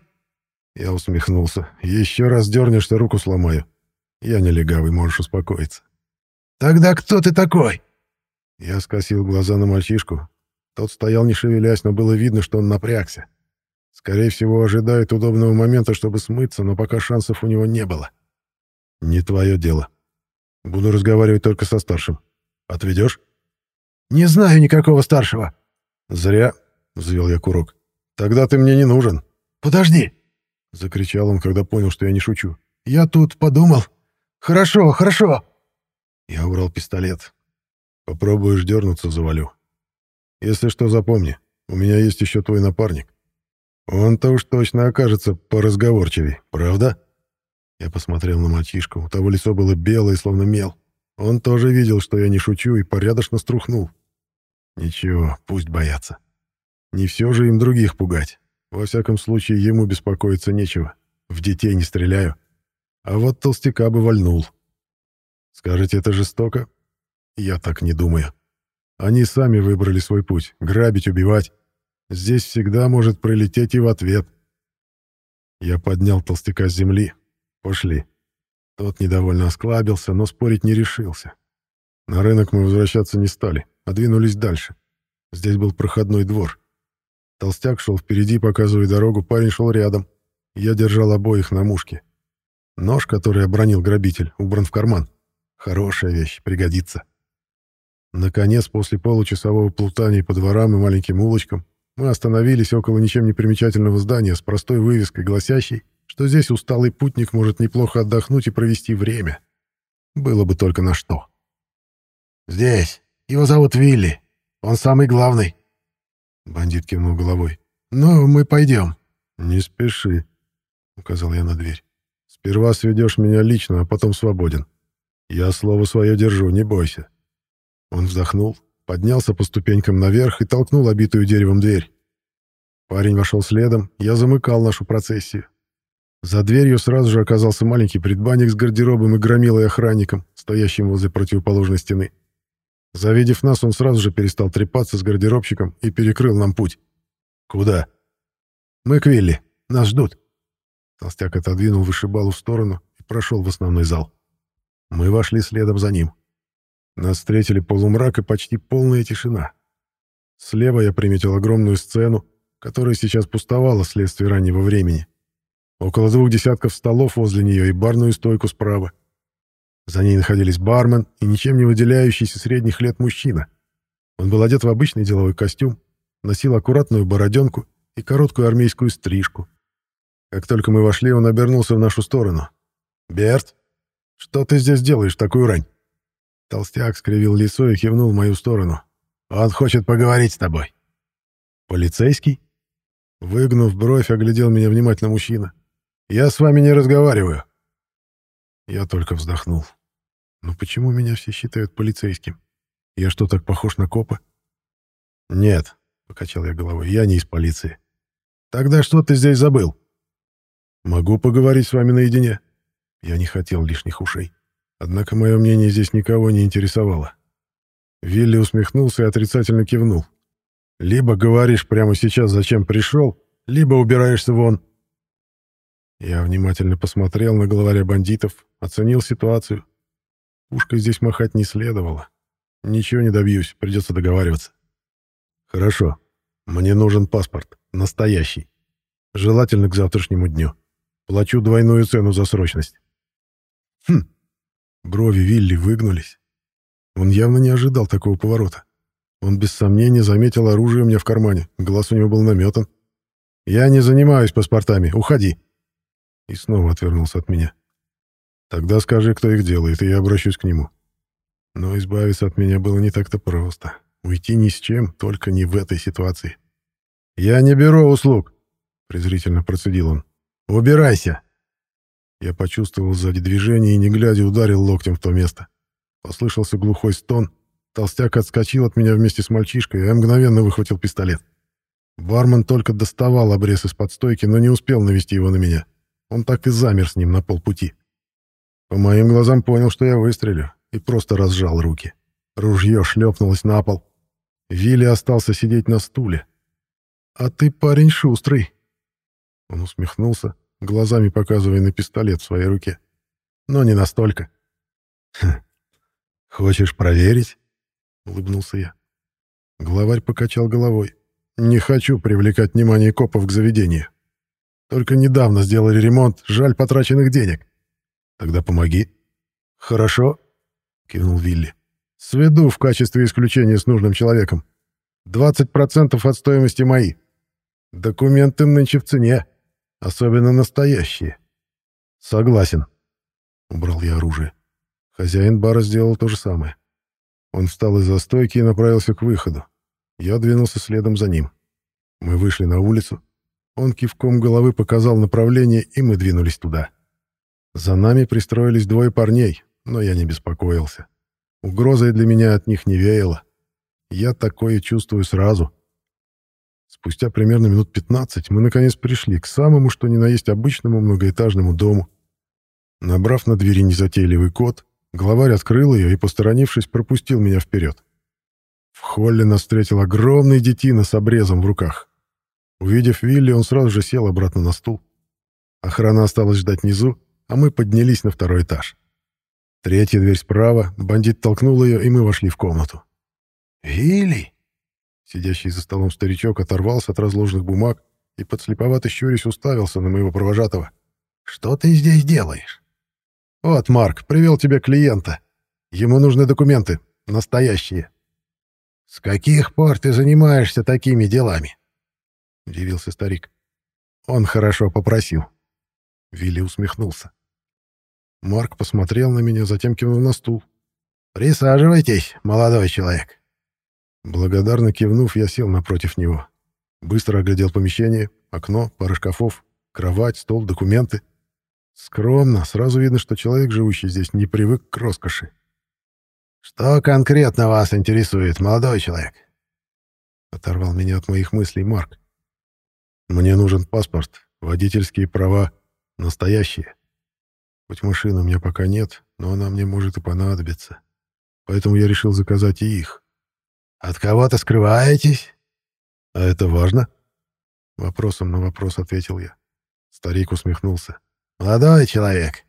Я усмехнулся. «Еще раз дернешься, руку сломаю. Я не легавый, можешь успокоиться». «Тогда кто ты такой?» Я скосил глаза на мальчишку. Тот стоял не шевелясь, но было видно, что он напрягся. Скорее всего, ожидает удобного момента, чтобы смыться, но пока шансов у него не было. «Не твое дело. Буду разговаривать только со старшим. Отведешь? Не знаю никакого старшего. Зря, взвел я курок. Тогда ты мне не нужен. Подожди, закричал он, когда понял, что я не шучу. Я тут подумал. Хорошо, хорошо. Я убрал пистолет. Попробуешь дернуться, завалю. Если что, запомни, у меня есть еще твой напарник. Он-то уж точно окажется поразговорчивей, правда? Я посмотрел на мальчишку. У того лицо было белое, словно мел. Он тоже видел, что я не шучу, и порядочно струхнул. Ничего, пусть боятся. Не все же им других пугать. Во всяком случае, ему беспокоиться нечего. В детей не стреляю. А вот толстяка бы вальнул. Скажете, это жестоко? Я так не думаю. Они сами выбрали свой путь — грабить, убивать. Здесь всегда может прилететь и в ответ. Я поднял толстяка с земли. Пошли. Тот недовольно осклабился, но спорить не решился. На рынок мы возвращаться не стали, а двинулись дальше. Здесь был проходной двор. Толстяк шел впереди, показывая дорогу, парень шел рядом. Я держал обоих на мушке. Нож, который обронил грабитель, убран в карман. Хорошая вещь, пригодится. Наконец, после получасового плутания по дворам и маленьким улочкам, мы остановились около ничем не примечательного здания с простой вывеской, гласящей, что здесь усталый путник может неплохо отдохнуть и провести время. Было бы только на что. «Здесь. Его зовут Вилли. Он самый главный». Бандит кивнул головой. «Ну, мы пойдем». «Не спеши», — указал я на дверь. «Сперва сведешь меня лично, а потом свободен. Я слово свое держу, не бойся». Он вздохнул, поднялся по ступенькам наверх и толкнул обитую деревом дверь. Парень вошел следом, я замыкал нашу процессию. За дверью сразу же оказался маленький предбанник с гардеробом и громилой охранником, стоящим возле противоположной стены. Завидев нас, он сразу же перестал трепаться с гардеробщиком и перекрыл нам путь. «Куда?» «Мы к Вилли. Нас ждут». Толстяк отодвинул вышибалу в сторону и прошел в основной зал. Мы вошли следом за ним. Нас встретили полумрак и почти полная тишина. Слева я приметил огромную сцену, которая сейчас пустовала вследствие раннего времени. Около двух десятков столов возле нее и барную стойку справа. За ней находились бармен и ничем не выделяющийся средних лет мужчина. Он был одет в обычный деловой костюм, носил аккуратную бороденку и короткую армейскую стрижку. Как только мы вошли, он обернулся в нашу сторону. «Берт, что ты здесь делаешь такую рань?» Толстяк скривил лицо и кивнул в мою сторону. «Он хочет поговорить с тобой». «Полицейский?» Выгнув бровь, оглядел меня внимательно мужчина. «Я с вами не разговариваю». Я только вздохнул. «Ну почему меня все считают полицейским? Я что, так похож на копа?» «Нет», — покачал я головой, — «я не из полиции». «Тогда что ты здесь забыл?» «Могу поговорить с вами наедине». Я не хотел лишних ушей. Однако мое мнение здесь никого не интересовало. Вилли усмехнулся и отрицательно кивнул. «Либо говоришь прямо сейчас, зачем пришел, либо убираешься вон». Я внимательно посмотрел на главаря бандитов, оценил ситуацию. Пушкой здесь махать не следовало. Ничего не добьюсь, придется договариваться. «Хорошо. Мне нужен паспорт. Настоящий. Желательно к завтрашнему дню. Плачу двойную цену за срочность». «Хм, Брови Вилли выгнулись. Он явно не ожидал такого поворота. Он без сомнения заметил оружие у меня в кармане. Глаз у него был наметан. «Я не занимаюсь паспортами. Уходи!» И снова отвернулся от меня. «Тогда скажи, кто их делает, и я обращусь к нему». Но избавиться от меня было не так-то просто. Уйти ни с чем, только не в этой ситуации. «Я не беру услуг!» — презрительно процедил он. «Убирайся!» Я почувствовал сзади движение и, не глядя, ударил локтем в то место. Послышался глухой стон. Толстяк отскочил от меня вместе с мальчишкой, я мгновенно выхватил пистолет. Бармен только доставал обрез из-под стойки, но не успел навести его на меня. Он так и замер с ним на полпути. По моим глазам понял, что я выстрелю, и просто разжал руки. Ружье шлепнулось на пол. Вилли остался сидеть на стуле. «А ты парень шустрый!» Он усмехнулся, глазами показывая на пистолет в своей руке. Но не настолько. «Хм. «Хочешь проверить?» — улыбнулся я. Главарь покачал головой. «Не хочу привлекать внимание копов к заведению. Только недавно сделали ремонт, жаль потраченных денег. Тогда помоги». «Хорошо», — кивнул Вилли. «Сведу в качестве исключения с нужным человеком. 20% от стоимости мои. Документы нынче в цене». Особенно настоящие. Согласен. Убрал я оружие. Хозяин бара сделал то же самое. Он встал из-за стойки и направился к выходу. Я двинулся следом за ним. Мы вышли на улицу. Он кивком головы показал направление, и мы двинулись туда. За нами пристроились двое парней, но я не беспокоился. Угрозой для меня от них не веяло. Я такое чувствую сразу. Спустя примерно минут 15 мы наконец пришли к самому, что ни на есть обычному многоэтажному дому. Набрав на двери незатейливый код, главарь открыл ее и, посторонившись, пропустил меня вперед. В холле нас встретил огромный детина с обрезом в руках. Увидев Вилли, он сразу же сел обратно на стул. Охрана осталась ждать внизу, а мы поднялись на второй этаж. Третья дверь справа, бандит толкнул ее, и мы вошли в комнату. «Вилли!» Сидящий за столом старичок оторвался от разложенных бумаг и, подслеповато щурясь, уставился на моего провожатого. «Что ты здесь делаешь?» «Вот, Марк, привел тебе клиента. Ему нужны документы. Настоящие». «С каких пор ты занимаешься такими делами?» — удивился старик. «Он хорошо попросил». Вилли усмехнулся. Марк посмотрел на меня, затем кивнул на стул. «Присаживайтесь, молодой человек». Благодарно кивнув, я сел напротив него. Быстро оглядел помещение, окно, пара шкафов, кровать, стол, документы. Скромно, сразу видно, что человек, живущий здесь, не привык к роскоши. «Что конкретно вас интересует, молодой человек?» Оторвал меня от моих мыслей Марк. «Мне нужен паспорт, водительские права, настоящие. Хоть машины у меня пока нет, но она мне может и понадобиться. Поэтому я решил заказать и их. От кого-то скрываетесь? А это важно? Вопросом на вопрос ответил я. Старик усмехнулся. Молодой человек,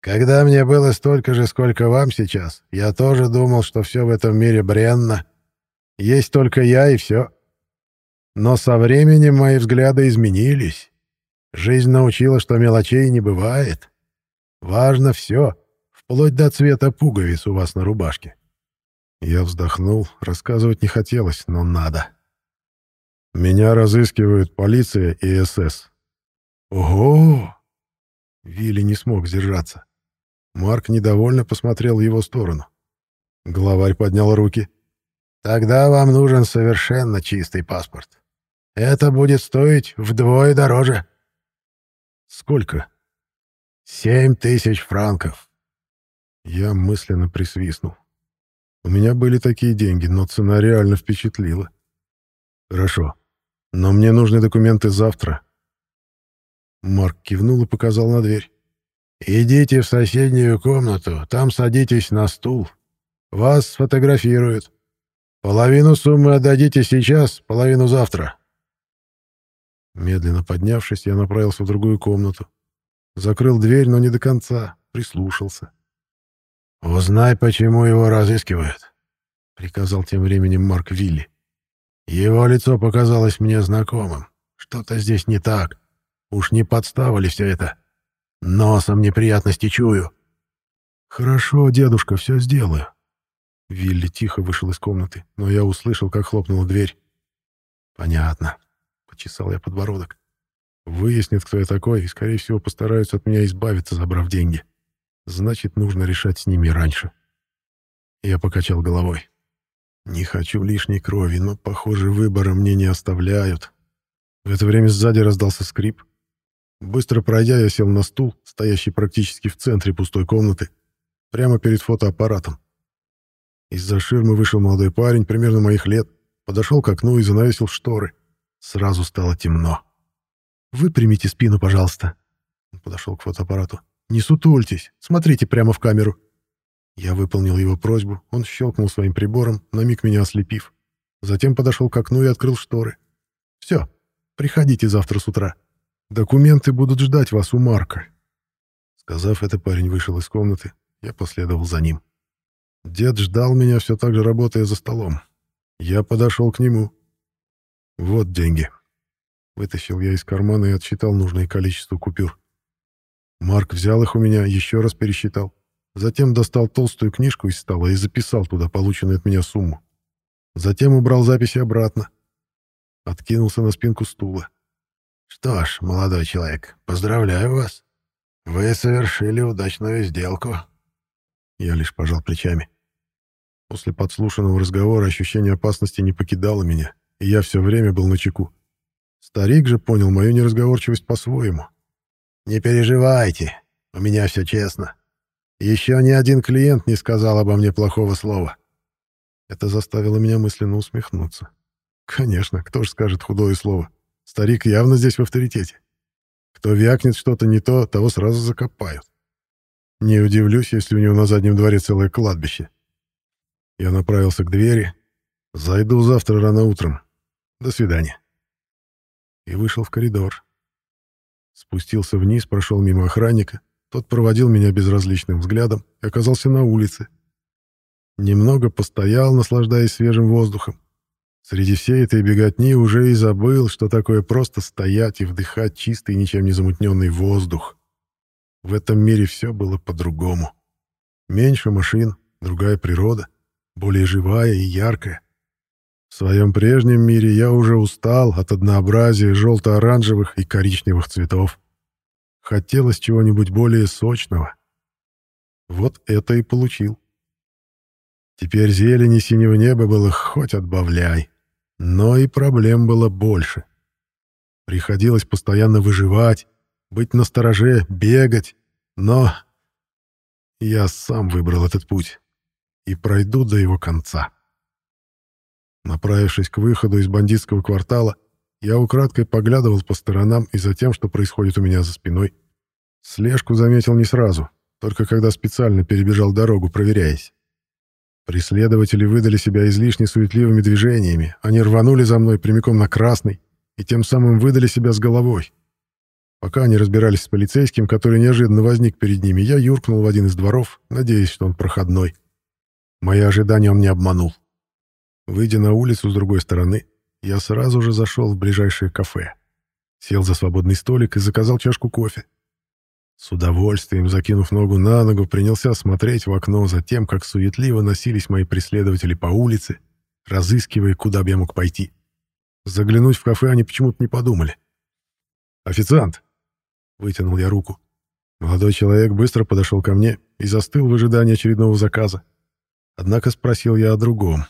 когда мне было столько же, сколько вам сейчас, я тоже думал, что все в этом мире бренно. Есть только я и все. Но со временем мои взгляды изменились. Жизнь научила, что мелочей не бывает. Важно все, вплоть до цвета пуговиц у вас на рубашке. Я вздохнул, рассказывать не хотелось, но надо. Меня разыскивают полиция и СС. Ого! Вилли не смог сдержаться. Марк недовольно посмотрел в его сторону. Главарь поднял руки. Тогда вам нужен совершенно чистый паспорт. Это будет стоить вдвое дороже. Сколько? Семь тысяч франков. Я мысленно присвистнул. У меня были такие деньги, но цена реально впечатлила. Хорошо. Но мне нужны документы завтра. Марк кивнул и показал на дверь. «Идите в соседнюю комнату, там садитесь на стул. Вас сфотографируют. Половину суммы отдадите сейчас, половину завтра». Медленно поднявшись, я направился в другую комнату. Закрыл дверь, но не до конца. Прислушался. «Узнай, почему его разыскивают», — приказал тем временем Марк Вилли. «Его лицо показалось мне знакомым. Что-то здесь не так. Уж не подстава ли все это? Носом неприятности чую». «Хорошо, дедушка, все сделаю». Вилли тихо вышел из комнаты, но я услышал, как хлопнула дверь. «Понятно», — почесал я подбородок. Выяснят, кто я такой, и, скорее всего, постараются от меня избавиться, забрав деньги. Значит, нужно решать с ними раньше. Я покачал головой. Не хочу лишней крови, но, похоже, выбора мне не оставляют. В это время сзади раздался скрип. Быстро пройдя, я сел на стул, стоящий практически в центре пустой комнаты, прямо перед фотоаппаратом. Из-за ширмы вышел молодой парень, примерно моих лет, подошел к окну и занавесил шторы. Сразу стало темно. «Выпрямите спину, пожалуйста». Он подошел к фотоаппарату. «Не сутультесь, смотрите прямо в камеру». Я выполнил его просьбу, он щелкнул своим прибором, на миг меня ослепив. Затем подошел к окну и открыл шторы. «Все, приходите завтра с утра. Документы будут ждать вас у Марка». Сказав это, парень вышел из комнаты, я последовал за ним. Дед ждал меня, все так же работая за столом. Я подошел к нему. «Вот деньги», Вытащил я из кармана и отсчитал нужное количество купюр. Марк взял их у меня, еще раз пересчитал. Затем достал толстую книжку из стола и записал туда полученную от меня сумму. Затем убрал записи обратно. Откинулся на спинку стула. «Что ж, молодой человек, поздравляю вас. Вы совершили удачную сделку». Я лишь пожал плечами. После подслушанного разговора ощущение опасности не покидало меня, и я все время был на чеку. Старик же понял мою неразговорчивость по-своему. «Не переживайте, у меня все честно. Еще ни один клиент не сказал обо мне плохого слова. Это заставило меня мысленно усмехнуться. Конечно, кто же скажет худое слово? Старик явно здесь в авторитете. Кто вякнет что-то не то, того сразу закопают. Не удивлюсь, если у него на заднем дворе целое кладбище. Я направился к двери. Зайду завтра рано утром. До свидания. И вышел в коридор. Спустился вниз, прошел мимо охранника. Тот проводил меня безразличным взглядом и оказался на улице. Немного постоял, наслаждаясь свежим воздухом. Среди всей этой беготни уже и забыл, что такое просто стоять и вдыхать чистый, ничем не замутненный воздух. В этом мире все было по-другому. Меньше машин, другая природа, более живая и яркая. В своем прежнем мире я уже устал от однообразия желто-оранжевых и коричневых цветов. Хотелось чего-нибудь более сочного. Вот это и получил. Теперь зелени синего неба было хоть отбавляй. Но и проблем было больше. Приходилось постоянно выживать, быть настороже, бегать. Но я сам выбрал этот путь и пройду до его конца. Направившись к выходу из бандитского квартала, я украдкой поглядывал по сторонам и за тем, что происходит у меня за спиной. Слежку заметил не сразу, только когда специально перебежал дорогу, проверяясь. Преследователи выдали себя излишне суетливыми движениями, они рванули за мной прямиком на красный и тем самым выдали себя с головой. Пока они разбирались с полицейским, который неожиданно возник перед ними, я юркнул в один из дворов, надеясь, что он проходной. Мои ожидания он не обманул. Выйдя на улицу с другой стороны, я сразу же зашел в ближайшее кафе. Сел за свободный столик и заказал чашку кофе. С удовольствием, закинув ногу на ногу, принялся смотреть в окно за тем, как суетливо носились мои преследователи по улице, разыскивая, куда бы я мог пойти. Заглянуть в кафе они почему-то не подумали. «Официант!» — вытянул я руку. Молодой человек быстро подошел ко мне и застыл в ожидании очередного заказа. Однако спросил я о другом.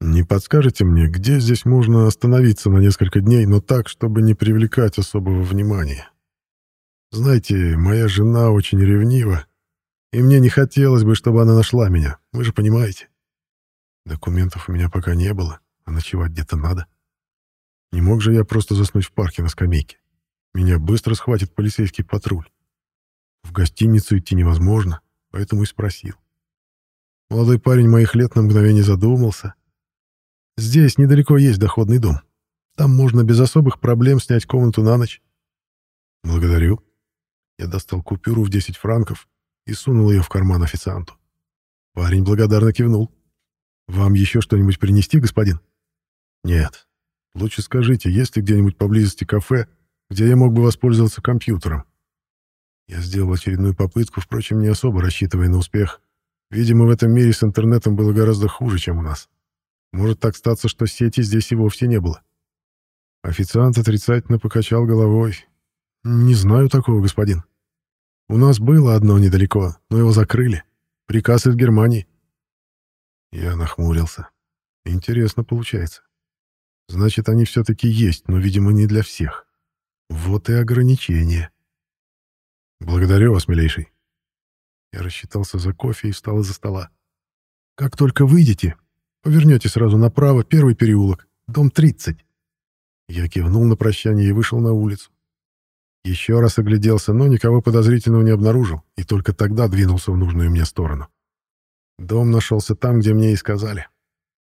«Не подскажете мне, где здесь можно остановиться на несколько дней, но так, чтобы не привлекать особого внимания?» Знаете, моя жена очень ревнива, и мне не хотелось бы, чтобы она нашла меня, вы же понимаете. Документов у меня пока не было, а ночевать где-то надо. Не мог же я просто заснуть в парке на скамейке. Меня быстро схватит полицейский патруль. В гостиницу идти невозможно, поэтому и спросил. Молодой парень моих лет на мгновение задумался. Здесь недалеко есть доходный дом. Там можно без особых проблем снять комнату на ночь. Благодарю. Я достал купюру в 10 франков и сунул ее в карман официанту. Парень благодарно кивнул. «Вам еще что-нибудь принести, господин?» «Нет. Лучше скажите, есть ли где-нибудь поблизости кафе, где я мог бы воспользоваться компьютером?» Я сделал очередную попытку, впрочем, не особо рассчитывая на успех. Видимо, в этом мире с интернетом было гораздо хуже, чем у нас. Может так статься, что сети здесь и вовсе не было. Официант отрицательно покачал головой, «Не знаю такого, господин. У нас было одно недалеко, но его закрыли. Приказ из Германии». Я нахмурился. «Интересно получается. Значит, они все-таки есть, но, видимо, не для всех. Вот и ограничение. Благодарю вас, милейший». Я рассчитался за кофе и встал из-за стола. «Как только выйдете, повернете сразу направо, первый переулок, дом 30». Я кивнул на прощание и вышел на улицу. Еще раз огляделся, но никого подозрительного не обнаружил, и только тогда двинулся в нужную мне сторону. Дом нашелся там, где мне и сказали.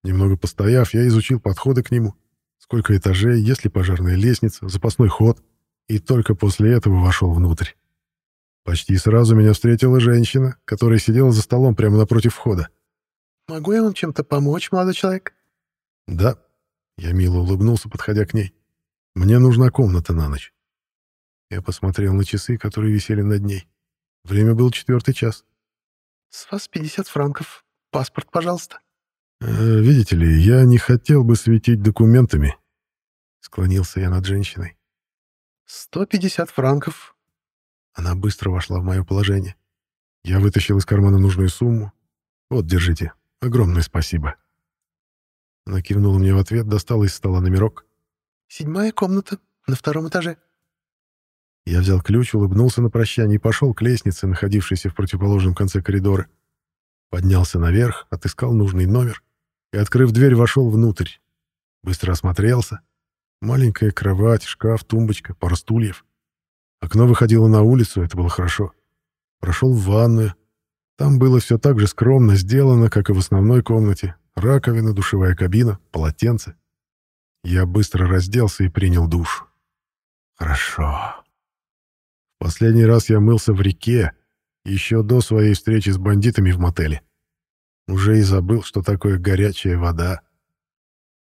Немного постояв, я изучил подходы к нему, сколько этажей, есть ли пожарная лестница, запасной ход, и только после этого вошел внутрь. Почти сразу меня встретила женщина, которая сидела за столом прямо напротив входа. «Могу я вам чем-то помочь, молодой человек?» «Да». Я мило улыбнулся, подходя к ней. «Мне нужна комната на ночь». Я посмотрел на часы, которые висели над ней. Время был четвертый час. «С вас 50 франков. Паспорт, пожалуйста». Э, «Видите ли, я не хотел бы светить документами», — склонился я над женщиной. «150 франков». Она быстро вошла в мое положение. Я вытащил из кармана нужную сумму. «Вот, держите. Огромное спасибо». Она кивнула мне в ответ, достала из стола номерок. «Седьмая комната, на втором этаже». Я взял ключ, улыбнулся на прощание и пошел к лестнице, находившейся в противоположном конце коридора. Поднялся наверх, отыскал нужный номер и, открыв дверь, вошел внутрь. Быстро осмотрелся. Маленькая кровать, шкаф, тумбочка, пара стульев. Окно выходило на улицу, это было хорошо. Прошел в ванную. Там было все так же скромно сделано, как и в основной комнате. Раковина, душевая кабина, полотенце. Я быстро разделся и принял душ. Хорошо. В последний раз я мылся в реке, еще до своей встречи с бандитами в мотеле. Уже и забыл, что такое горячая вода.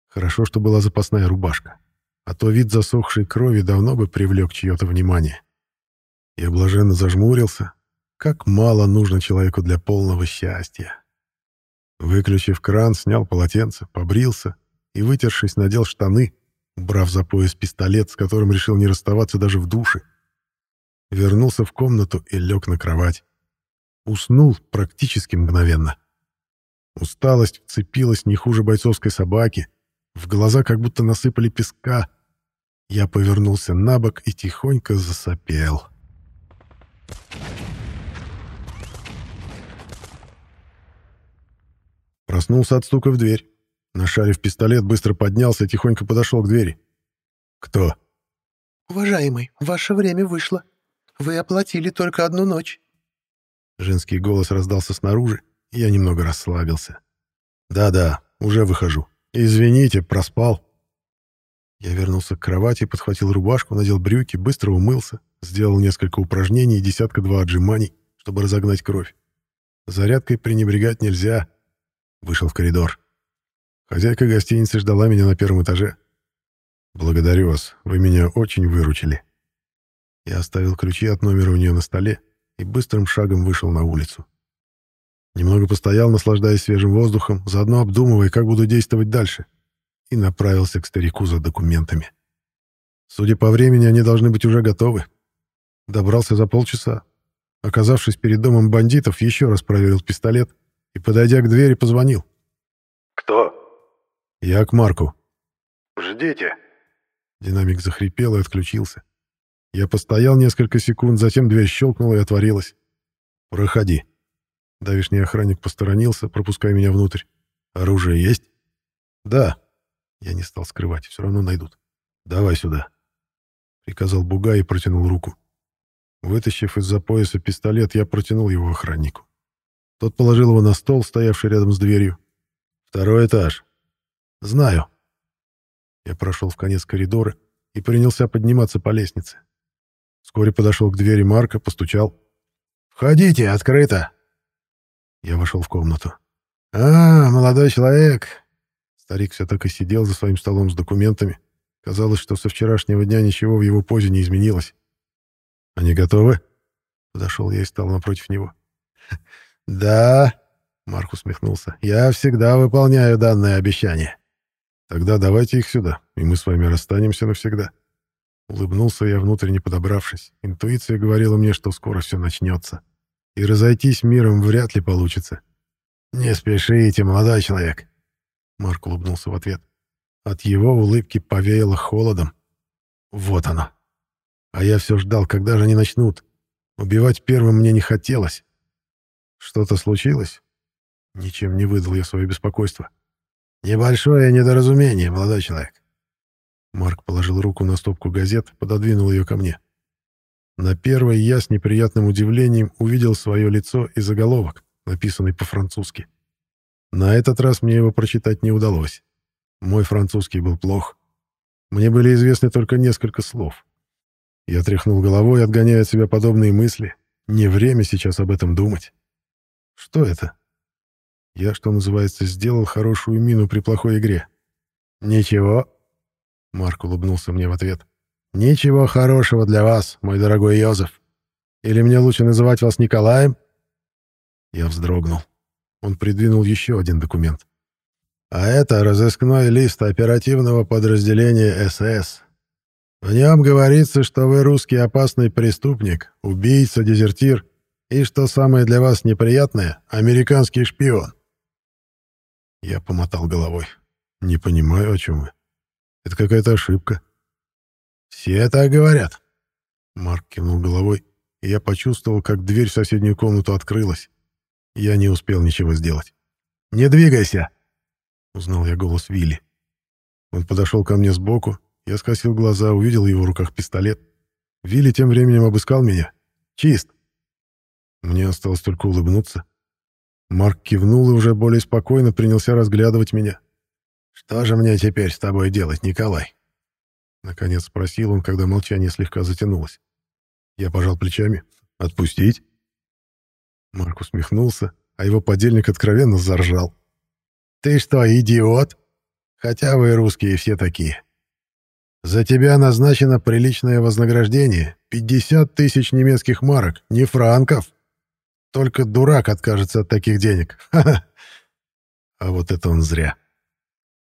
Хорошо, что была запасная рубашка, а то вид засохшей крови давно бы привлек чье-то внимание. Я блаженно зажмурился. Как мало нужно человеку для полного счастья. Выключив кран, снял полотенце, побрился и, вытершись, надел штаны, убрав за пояс пистолет, с которым решил не расставаться даже в душе. Вернулся в комнату и лег на кровать. Уснул практически мгновенно. Усталость вцепилась не хуже бойцовской собаки. В глаза как будто насыпали песка. Я повернулся на бок и тихонько засопел. Проснулся от стука в дверь. Нашарив пистолет, быстро поднялся и тихонько подошел к двери. «Кто?» «Уважаемый, ваше время вышло. Вы оплатили только одну ночь». Женский голос раздался снаружи, и я немного расслабился. «Да-да, уже выхожу. Извините, проспал». Я вернулся к кровати, подхватил рубашку, надел брюки, быстро умылся, сделал несколько упражнений и десятка-два отжиманий, чтобы разогнать кровь. Зарядкой пренебрегать нельзя. Вышел в коридор. Хозяйка гостиницы ждала меня на первом этаже. «Благодарю вас, вы меня очень выручили». Я оставил ключи от номера у нее на столе и быстрым шагом вышел на улицу. Немного постоял, наслаждаясь свежим воздухом, заодно обдумывая, как буду действовать дальше, и направился к старику за документами. Судя по времени, они должны быть уже готовы. Добрался за полчаса. Оказавшись перед домом бандитов, еще раз проверил пистолет и, подойдя к двери, позвонил. «Кто?» «Я к Марку». «Ждите». Динамик захрипел и отключился. Я постоял несколько секунд, затем дверь щелкнула и отворилась. «Проходи». Давишний охранник посторонился, пропуская меня внутрь. «Оружие есть?» «Да». Я не стал скрывать, все равно найдут. «Давай сюда», — приказал Буга и протянул руку. Вытащив из-за пояса пистолет, я протянул его охраннику. Тот положил его на стол, стоявший рядом с дверью. «Второй этаж». «Знаю». Я прошел в конец коридора и принялся подниматься по лестнице. Вскоре подошел к двери Марка, постучал. «Входите, открыто!» Я вошел в комнату. «А, молодой человек!» Старик все так и сидел за своим столом с документами. Казалось, что со вчерашнего дня ничего в его позе не изменилось. «Они готовы?» Подошел я и стал напротив него. «Да», — Марк усмехнулся, — «я всегда выполняю данное обещание». «Тогда давайте их сюда, и мы с вами расстанемся навсегда». Улыбнулся я, внутренне подобравшись. Интуиция говорила мне, что скоро все начнется и разойтись миром вряд ли получится. «Не спешите, молодой человек!» Марк улыбнулся в ответ. От его улыбки повеяло холодом. «Вот оно!» А я все ждал, когда же они начнут. Убивать первым мне не хотелось. Что-то случилось? Ничем не выдал я свое беспокойство. «Небольшое недоразумение, молодой человек». Марк положил руку на стопку газет, пододвинул ее ко мне. На первой я с неприятным удивлением увидел свое лицо и заголовок, написанный по-французски. На этот раз мне его прочитать не удалось. Мой французский был плох. Мне были известны только несколько слов. Я тряхнул головой, отгоняя от себя подобные мысли. Не время сейчас об этом думать. Что это? Я, что называется, сделал хорошую мину при плохой игре. «Ничего», — Марк улыбнулся мне в ответ. «Ничего хорошего для вас, мой дорогой Йозеф. Или мне лучше называть вас Николаем?» Я вздрогнул. Он придвинул еще один документ. «А это разыскной лист оперативного подразделения СС. В нем говорится, что вы русский опасный преступник, убийца, дезертир и, что самое для вас неприятное, американский шпион». Я помотал головой. «Не понимаю, о чем вы. Это какая-то ошибка. «Все так говорят». Марк кивнул головой, и я почувствовал, как дверь в соседнюю комнату открылась. Я не успел ничего сделать. «Не двигайся!» — узнал я голос Вилли. Он подошел ко мне сбоку, я скосил глаза, увидел в его руках пистолет. Вилли тем временем обыскал меня. «Чист!» Мне осталось только улыбнуться. Марк кивнул и уже более спокойно принялся разглядывать меня. «Что же мне теперь с тобой делать, Николай?» Наконец спросил он, когда молчание слегка затянулось. Я пожал плечами. «Отпустить?» Марк усмехнулся, а его подельник откровенно заржал. «Ты что, идиот? Хотя вы русские все такие. За тебя назначено приличное вознаграждение — 50 тысяч немецких марок, не франков. Только дурак откажется от таких денег. Ха-ха!» А вот это он зря.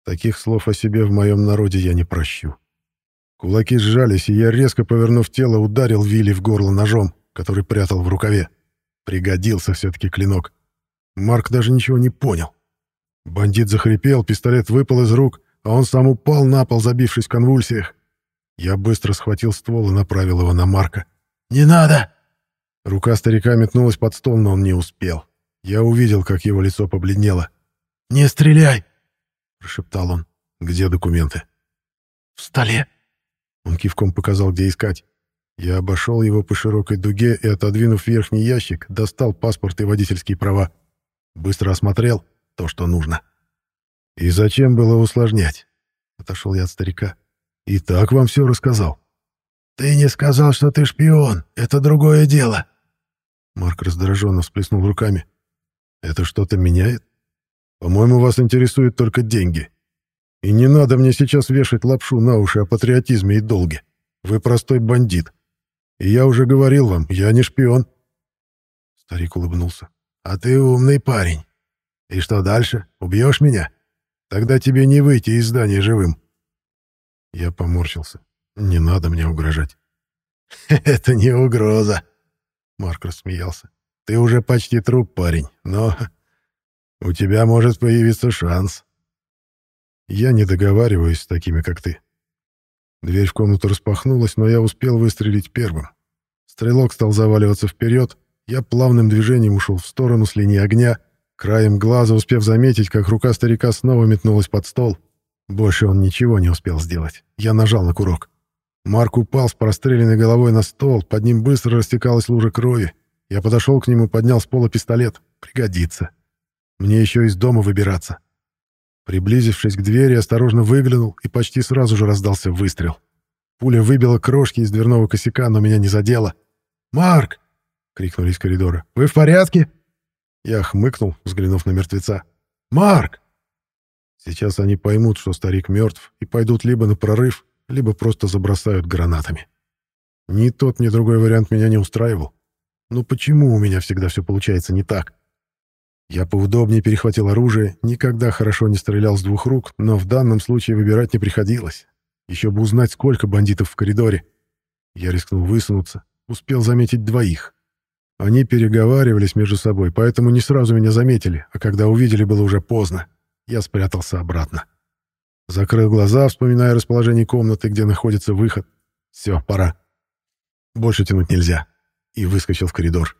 Таких слов о себе в моем народе я не прощу. Кулаки сжались, и я, резко повернув тело, ударил Вилли в горло ножом, который прятал в рукаве. Пригодился все-таки клинок. Марк даже ничего не понял. Бандит захрипел, пистолет выпал из рук, а он сам упал на пол, забившись в конвульсиях. Я быстро схватил ствол и направил его на Марка. «Не надо!» Рука старика метнулась под стол, но он не успел. Я увидел, как его лицо побледнело. «Не стреляй!» — прошептал он. «Где документы?» «В столе!» Он кивком показал, где искать. Я обошел его по широкой дуге и, отодвинув верхний ящик, достал паспорт и водительские права. Быстро осмотрел то, что нужно. «И зачем было усложнять?» Отошел я от старика. «И так вам все рассказал». «Ты не сказал, что ты шпион. Это другое дело». Марк раздраженно всплеснул руками. «Это что-то меняет? По-моему, вас интересуют только деньги. И не надо мне сейчас вешать лапшу на уши о патриотизме и долге. Вы простой бандит. И я уже говорил вам, я не шпион. Старик улыбнулся. А ты умный парень. И что дальше? Убьешь меня? Тогда тебе не выйти из здания живым. Я поморщился. Не надо мне угрожать. Это не угроза. Марк рассмеялся. Ты уже почти труп, парень, но у тебя может появиться шанс. Я не договариваюсь с такими, как ты. Дверь в комнату распахнулась, но я успел выстрелить первым. Стрелок стал заваливаться вперед, я плавным движением ушел в сторону с линии огня, краем глаза успев заметить, как рука старика снова метнулась под стол. Больше он ничего не успел сделать. Я нажал на курок. Марк упал с простреленной головой на стол, под ним быстро растекалась лужа крови. Я подошел к нему, поднял с пола пистолет. Пригодится. Мне еще из дома выбираться. Приблизившись к двери, осторожно выглянул, и почти сразу же раздался выстрел. Пуля выбила крошки из дверного косяка, но меня не задела. «Марк!» — крикнули из коридора. «Вы в порядке?» Я хмыкнул, взглянув на мертвеца. «Марк!» Сейчас они поймут, что старик мертв, и пойдут либо на прорыв, либо просто забросают гранатами. Ни тот, ни другой вариант меня не устраивал. Но почему у меня всегда все получается не так? Я поудобнее перехватил оружие, никогда хорошо не стрелял с двух рук, но в данном случае выбирать не приходилось. Еще бы узнать, сколько бандитов в коридоре. Я рискнул высунуться, успел заметить двоих. Они переговаривались между собой, поэтому не сразу меня заметили, а когда увидели, было уже поздно. Я спрятался обратно. Закрыл глаза, вспоминая расположение комнаты, где находится выход. Все, пора. Больше тянуть нельзя. И выскочил в коридор.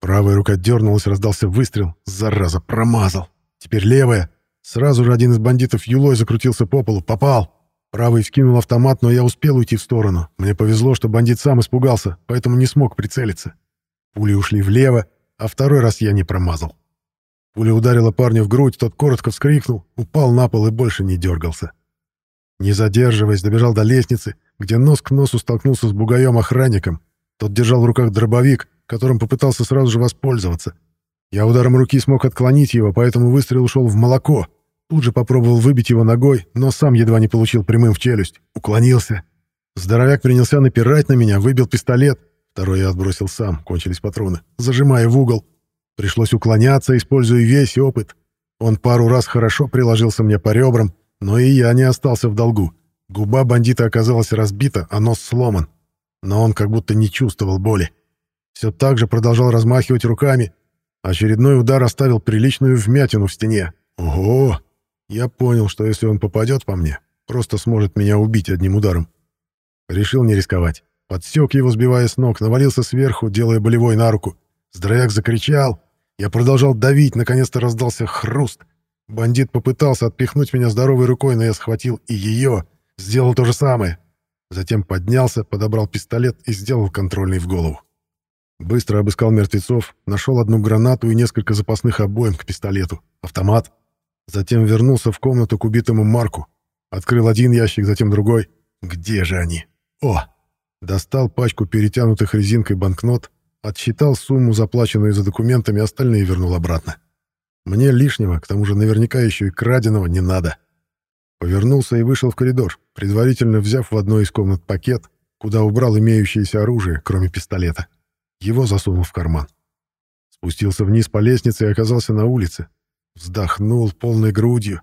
Правая рука дернулась, раздался выстрел. Зараза, промазал. Теперь левая. Сразу же один из бандитов юлой закрутился по полу. Попал. Правый скинул автомат, но я успел уйти в сторону. Мне повезло, что бандит сам испугался, поэтому не смог прицелиться. Пули ушли влево, а второй раз я не промазал. Пуля ударила парня в грудь, тот коротко вскрикнул, упал на пол и больше не дергался. Не задерживаясь, добежал до лестницы, где нос к носу столкнулся с бугаем-охранником. Тот держал в руках дробовик, которым попытался сразу же воспользоваться. Я ударом руки смог отклонить его, поэтому выстрел ушел в молоко. Тут же попробовал выбить его ногой, но сам едва не получил прямым в челюсть. Уклонился. Здоровяк принялся напирать на меня, выбил пистолет. Второй я отбросил сам, кончились патроны, зажимая в угол. Пришлось уклоняться, используя весь опыт. Он пару раз хорошо приложился мне по ребрам, но и я не остался в долгу. Губа бандита оказалась разбита, а нос сломан. Но он как будто не чувствовал боли все так же продолжал размахивать руками. Очередной удар оставил приличную вмятину в стене. Ого! Я понял, что если он попадет по мне, просто сможет меня убить одним ударом. Решил не рисковать. подсек его, сбивая с ног, навалился сверху, делая болевой на руку. Здоровяк закричал. Я продолжал давить, наконец-то раздался хруст. Бандит попытался отпихнуть меня здоровой рукой, но я схватил и ее, сделал то же самое. Затем поднялся, подобрал пистолет и сделал контрольный в голову. Быстро обыскал мертвецов, нашел одну гранату и несколько запасных обоим к пистолету, автомат. Затем вернулся в комнату к убитому Марку. Открыл один ящик, затем другой. Где же они? О! Достал пачку перетянутых резинкой банкнот, отсчитал сумму, заплаченную за документами, остальные вернул обратно. Мне лишнего, к тому же наверняка еще и краденого, не надо. Повернулся и вышел в коридор, предварительно взяв в одной из комнат пакет, куда убрал имеющееся оружие, кроме пистолета. Его засунул в карман. Спустился вниз по лестнице и оказался на улице. Вздохнул полной грудью.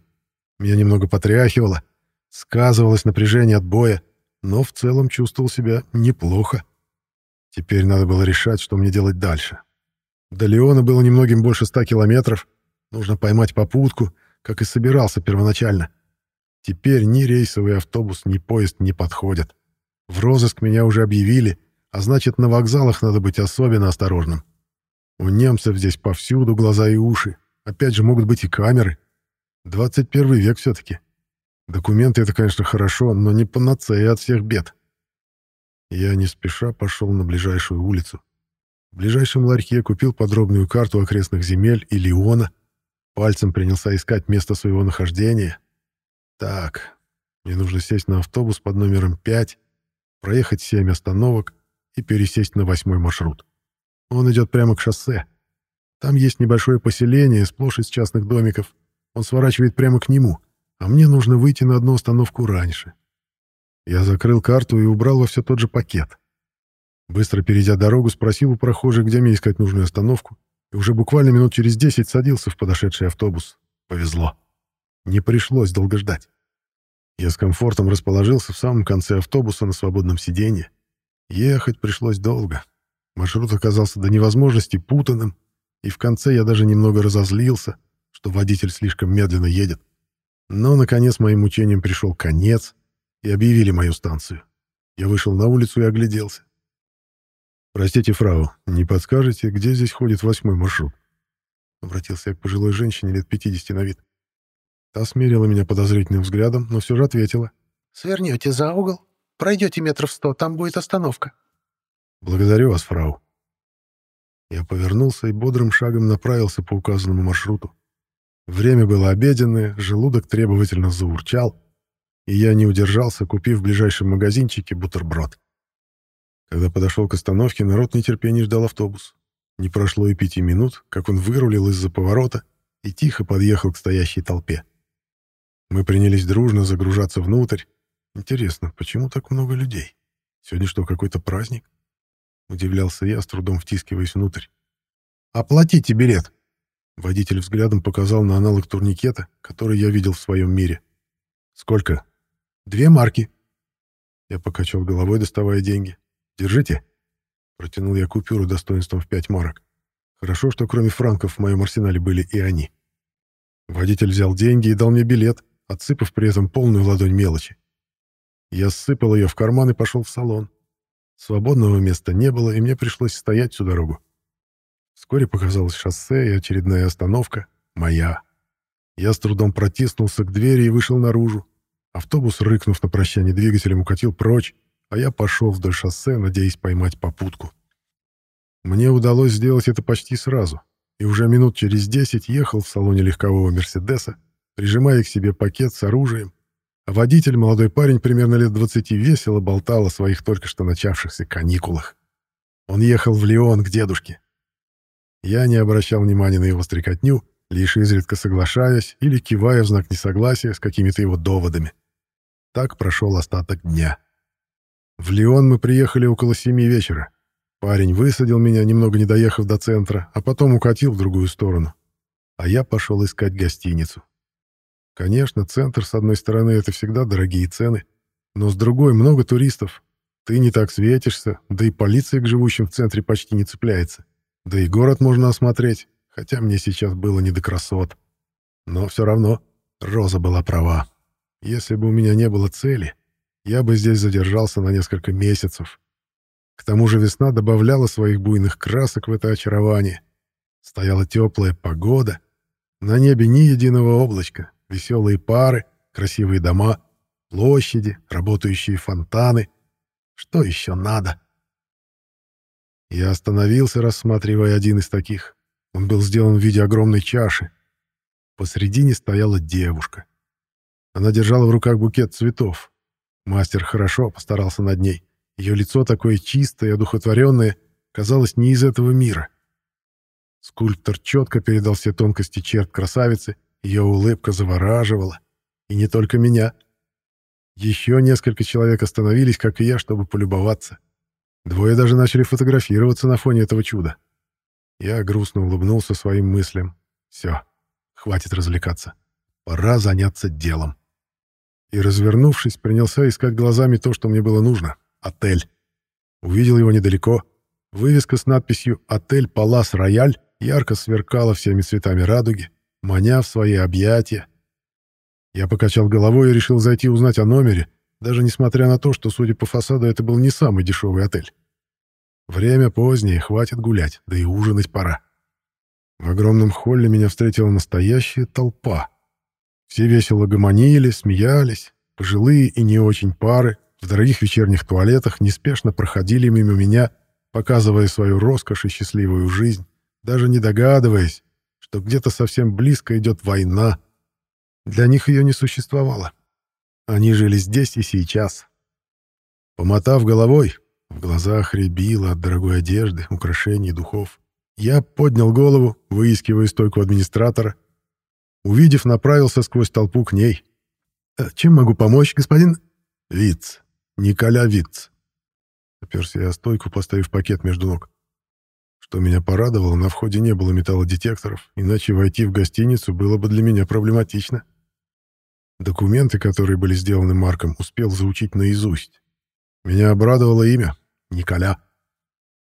Меня немного потряхивало. Сказывалось напряжение от боя, но в целом чувствовал себя неплохо. Теперь надо было решать, что мне делать дальше. До Леона было немногим больше ста километров. Нужно поймать попутку, как и собирался первоначально. Теперь ни рейсовый автобус, ни поезд не подходят. В розыск меня уже объявили, а значит, на вокзалах надо быть особенно осторожным. У немцев здесь повсюду глаза и уши. Опять же, могут быть и камеры. 21 век все-таки. Документы — это, конечно, хорошо, но не панацея от всех бед. Я не спеша пошел на ближайшую улицу. В ближайшем ларьке купил подробную карту окрестных земель и Леона. Пальцем принялся искать место своего нахождения. Так, мне нужно сесть на автобус под номером 5, проехать 7 остановок и пересесть на восьмой маршрут. Он идет прямо к шоссе. Там есть небольшое поселение, сплошь из частных домиков. Он сворачивает прямо к нему, а мне нужно выйти на одну остановку раньше. Я закрыл карту и убрал во все тот же пакет. Быстро перейдя дорогу, спросил у прохожих, где мне искать нужную остановку, и уже буквально минут через десять садился в подошедший автобус. Повезло. Не пришлось долго ждать. Я с комфортом расположился в самом конце автобуса на свободном сиденье. Ехать пришлось долго. Маршрут оказался до невозможности путанным, и в конце я даже немного разозлился, что водитель слишком медленно едет. Но, наконец, моим мучениям пришел конец, и объявили мою станцию. Я вышел на улицу и огляделся. «Простите, фрау, не подскажете, где здесь ходит восьмой маршрут?» Обратился я к пожилой женщине лет 50 на вид. Та смерила меня подозрительным взглядом, но все же ответила. «Свернете за угол, пройдете метров сто, там будет остановка». «Благодарю вас, фрау». Я повернулся и бодрым шагом направился по указанному маршруту. Время было обеденное, желудок требовательно заурчал, и я не удержался, купив в ближайшем магазинчике бутерброд. Когда подошел к остановке, народ нетерпений ждал автобус. Не прошло и пяти минут, как он вырулил из-за поворота и тихо подъехал к стоящей толпе. Мы принялись дружно загружаться внутрь. Интересно, почему так много людей? Сегодня что, какой-то праздник? Удивлялся я, с трудом втискиваясь внутрь. «Оплатите билет!» Водитель взглядом показал на аналог турникета, который я видел в своем мире. «Сколько?» «Две марки». Я покачал головой, доставая деньги. «Держите». Протянул я купюру достоинством в пять марок. Хорошо, что кроме франков в моем арсенале были и они. Водитель взял деньги и дал мне билет, отсыпав при этом полную ладонь мелочи. Я ссыпал ее в карман и пошел в салон. Свободного места не было, и мне пришлось стоять всю дорогу. Вскоре показалось шоссе и очередная остановка. Моя. Я с трудом протиснулся к двери и вышел наружу. Автобус, рыкнув на прощание двигателем, укатил прочь, а я пошел вдоль шоссе, надеясь поймать попутку. Мне удалось сделать это почти сразу, и уже минут через десять ехал в салоне легкового «Мерседеса», прижимая к себе пакет с оружием, а водитель, молодой парень примерно лет двадцати, весело болтал о своих только что начавшихся каникулах. Он ехал в Лион к дедушке. Я не обращал внимания на его стрекотню, лишь изредка соглашаясь или кивая в знак несогласия с какими-то его доводами. Так прошел остаток дня. В Лион мы приехали около семи вечера. Парень высадил меня, немного не доехав до центра, а потом укатил в другую сторону. А я пошел искать гостиницу. Конечно, центр, с одной стороны, это всегда дорогие цены, но с другой много туристов. Ты не так светишься, да и полиция к живущим в центре почти не цепляется. Да и город можно осмотреть, хотя мне сейчас было не до красот. Но все равно Роза была права. Если бы у меня не было цели, я бы здесь задержался на несколько месяцев. К тому же весна добавляла своих буйных красок в это очарование. Стояла теплая погода, на небе ни единого облачка, веселые пары, красивые дома, площади, работающие фонтаны. Что еще надо? Я остановился, рассматривая один из таких. Он был сделан в виде огромной чаши. Посредине стояла девушка. Она держала в руках букет цветов. Мастер хорошо постарался над ней. Ее лицо такое чистое и одухотворенное, казалось, не из этого мира. Скульптор четко передал все тонкости черт красавицы, ее улыбка завораживала. И не только меня. Еще несколько человек остановились, как и я, чтобы полюбоваться. Двое даже начали фотографироваться на фоне этого чуда. Я грустно улыбнулся своим мыслям. Все, хватит развлекаться. Пора заняться делом. И, развернувшись, принялся искать глазами то, что мне было нужно. Отель. Увидел его недалеко. Вывеска с надписью «Отель Палас Рояль» ярко сверкала всеми цветами радуги, маня в свои объятия. Я покачал головой и решил зайти узнать о номере, даже несмотря на то, что, судя по фасаду, это был не самый дешевый отель. Время позднее, хватит гулять, да и ужинать пора. В огромном холле меня встретила настоящая толпа. Все весело гомонили, смеялись, пожилые и не очень пары в дорогих вечерних туалетах неспешно проходили мимо меня, показывая свою роскошь и счастливую жизнь, даже не догадываясь, что где-то совсем близко идет война. Для них ее не существовало. Они жили здесь и сейчас. Помотав головой, в глазах рябило от дорогой одежды, украшений, духов. Я поднял голову, выискивая стойку администратора. Увидев, направился сквозь толпу к ней. «Э, «Чем могу помочь, господин?» «Виц. Николя Виц». Оперся я стойку, поставив пакет между ног. Что меня порадовало, на входе не было металлодетекторов, иначе войти в гостиницу было бы для меня проблематично. Документы, которые были сделаны Марком, успел заучить наизусть. Меня обрадовало имя — Николя.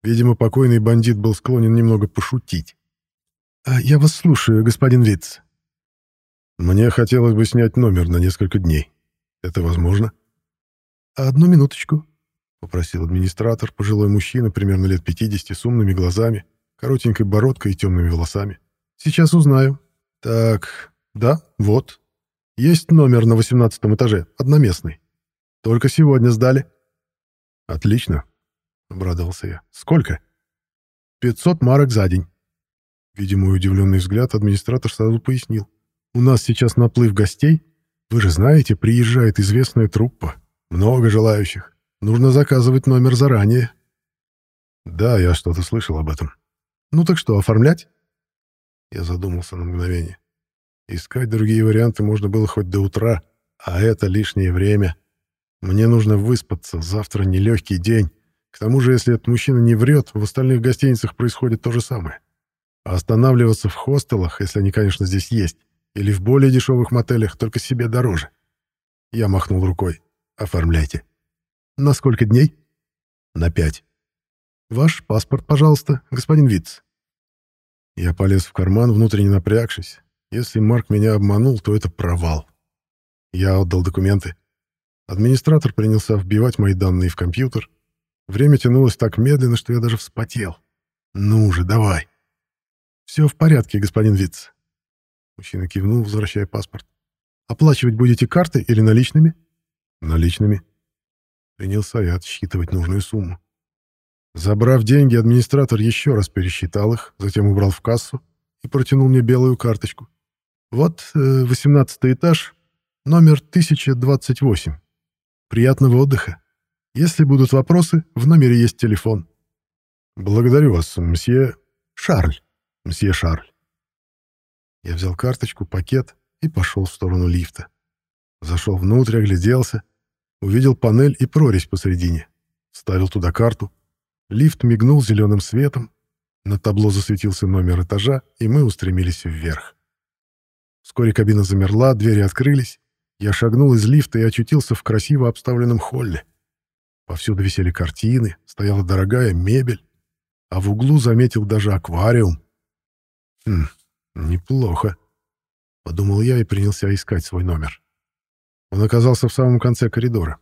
Видимо, покойный бандит был склонен немного пошутить. «А я вас слушаю, господин Витц». «Мне хотелось бы снять номер на несколько дней. Это возможно?» «Одну минуточку», — попросил администратор, пожилой мужчина, примерно лет 50, с умными глазами, коротенькой бородкой и темными волосами. «Сейчас узнаю. Так, да, вот, есть номер на восемнадцатом этаже, одноместный. Только сегодня сдали. Отлично, обрадовался я. Сколько? Пятьсот марок за день. Видимо, удивленный взгляд администратор сразу пояснил. У нас сейчас наплыв гостей. Вы же знаете, приезжает известная труппа. Много желающих. Нужно заказывать номер заранее. Да, я что-то слышал об этом. Ну так что, оформлять? Я задумался на мгновение. Искать другие варианты можно было хоть до утра, а это лишнее время. Мне нужно выспаться, завтра нелегкий день. К тому же, если этот мужчина не врет, в остальных гостиницах происходит то же самое. А останавливаться в хостелах, если они, конечно, здесь есть, или в более дешевых мотелях, только себе дороже. Я махнул рукой. Оформляйте. На сколько дней? На пять. Ваш паспорт, пожалуйста, господин Витц. Я полез в карман, внутренне напрягшись. Если Марк меня обманул, то это провал. Я отдал документы. Администратор принялся вбивать мои данные в компьютер. Время тянулось так медленно, что я даже вспотел. «Ну же, давай!» «Все в порядке, господин Витц». Мужчина кивнул, возвращая паспорт. «Оплачивать будете картой или наличными?» «Наличными». Принялся я отсчитывать нужную сумму. Забрав деньги, администратор еще раз пересчитал их, затем убрал в кассу и протянул мне белую карточку. Вот э, восемнадцатый этаж, номер 1028. Приятного отдыха. Если будут вопросы, в номере есть телефон. Благодарю вас, мсье Шарль. Мсье Шарль. Я взял карточку, пакет и пошел в сторону лифта. Зашел внутрь, огляделся, увидел панель и прорезь посредине. Ставил туда карту. Лифт мигнул зеленым светом. На табло засветился номер этажа, и мы устремились вверх. Вскоре кабина замерла, двери открылись. Я шагнул из лифта и очутился в красиво обставленном холле. Повсюду висели картины, стояла дорогая мебель, а в углу заметил даже аквариум. Хм, неплохо. Подумал я и принялся искать свой номер. Он оказался в самом конце коридора.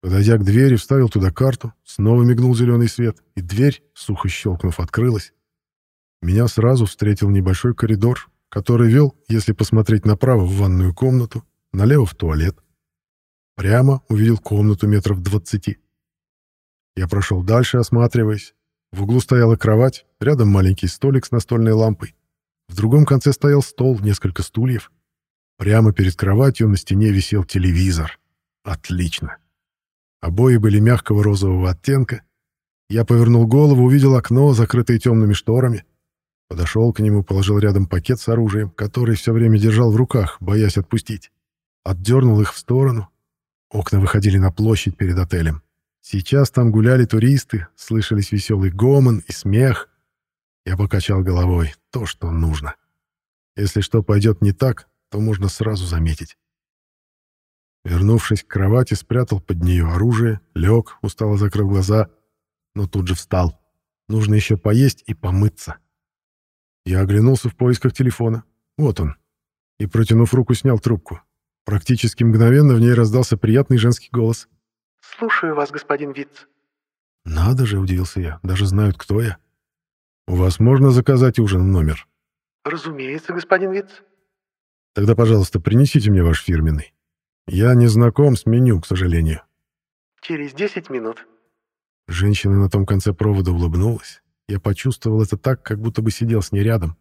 Подойдя к двери, вставил туда карту, снова мигнул зеленый свет, и дверь, сухо щелкнув, открылась. Меня сразу встретил небольшой коридор, который вел, если посмотреть направо, в ванную комнату, налево в туалет. Прямо увидел комнату метров двадцати. Я прошел дальше, осматриваясь. В углу стояла кровать, рядом маленький столик с настольной лампой. Другом конце стоял стол, несколько стульев. Прямо перед кроватью на стене висел телевизор. Отлично. Обои были мягкого розового оттенка. Я повернул голову, увидел окно, закрытое темными шторами. Подошел к нему, положил рядом пакет с оружием, который все время держал в руках, боясь отпустить. Отдернул их в сторону. Окна выходили на площадь перед отелем. Сейчас там гуляли туристы, слышались веселый гомон и смех. Я покачал головой. То, что нужно. Если что пойдет не так, то можно сразу заметить. Вернувшись к кровати, спрятал под нее оружие, лег, устало закрыл глаза, но тут же встал. Нужно еще поесть и помыться. Я оглянулся в поисках телефона. Вот он. И, протянув руку, снял трубку. Практически мгновенно в ней раздался приятный женский голос. «Слушаю вас, господин Витц». «Надо же», — удивился я, — «даже знают, кто я». «У вас можно заказать ужин в номер?» «Разумеется, господин Витц». «Тогда, пожалуйста, принесите мне ваш фирменный. Я не знаком с меню, к сожалению». «Через десять минут». Женщина на том конце провода улыбнулась. Я почувствовал это так, как будто бы сидел с ней рядом.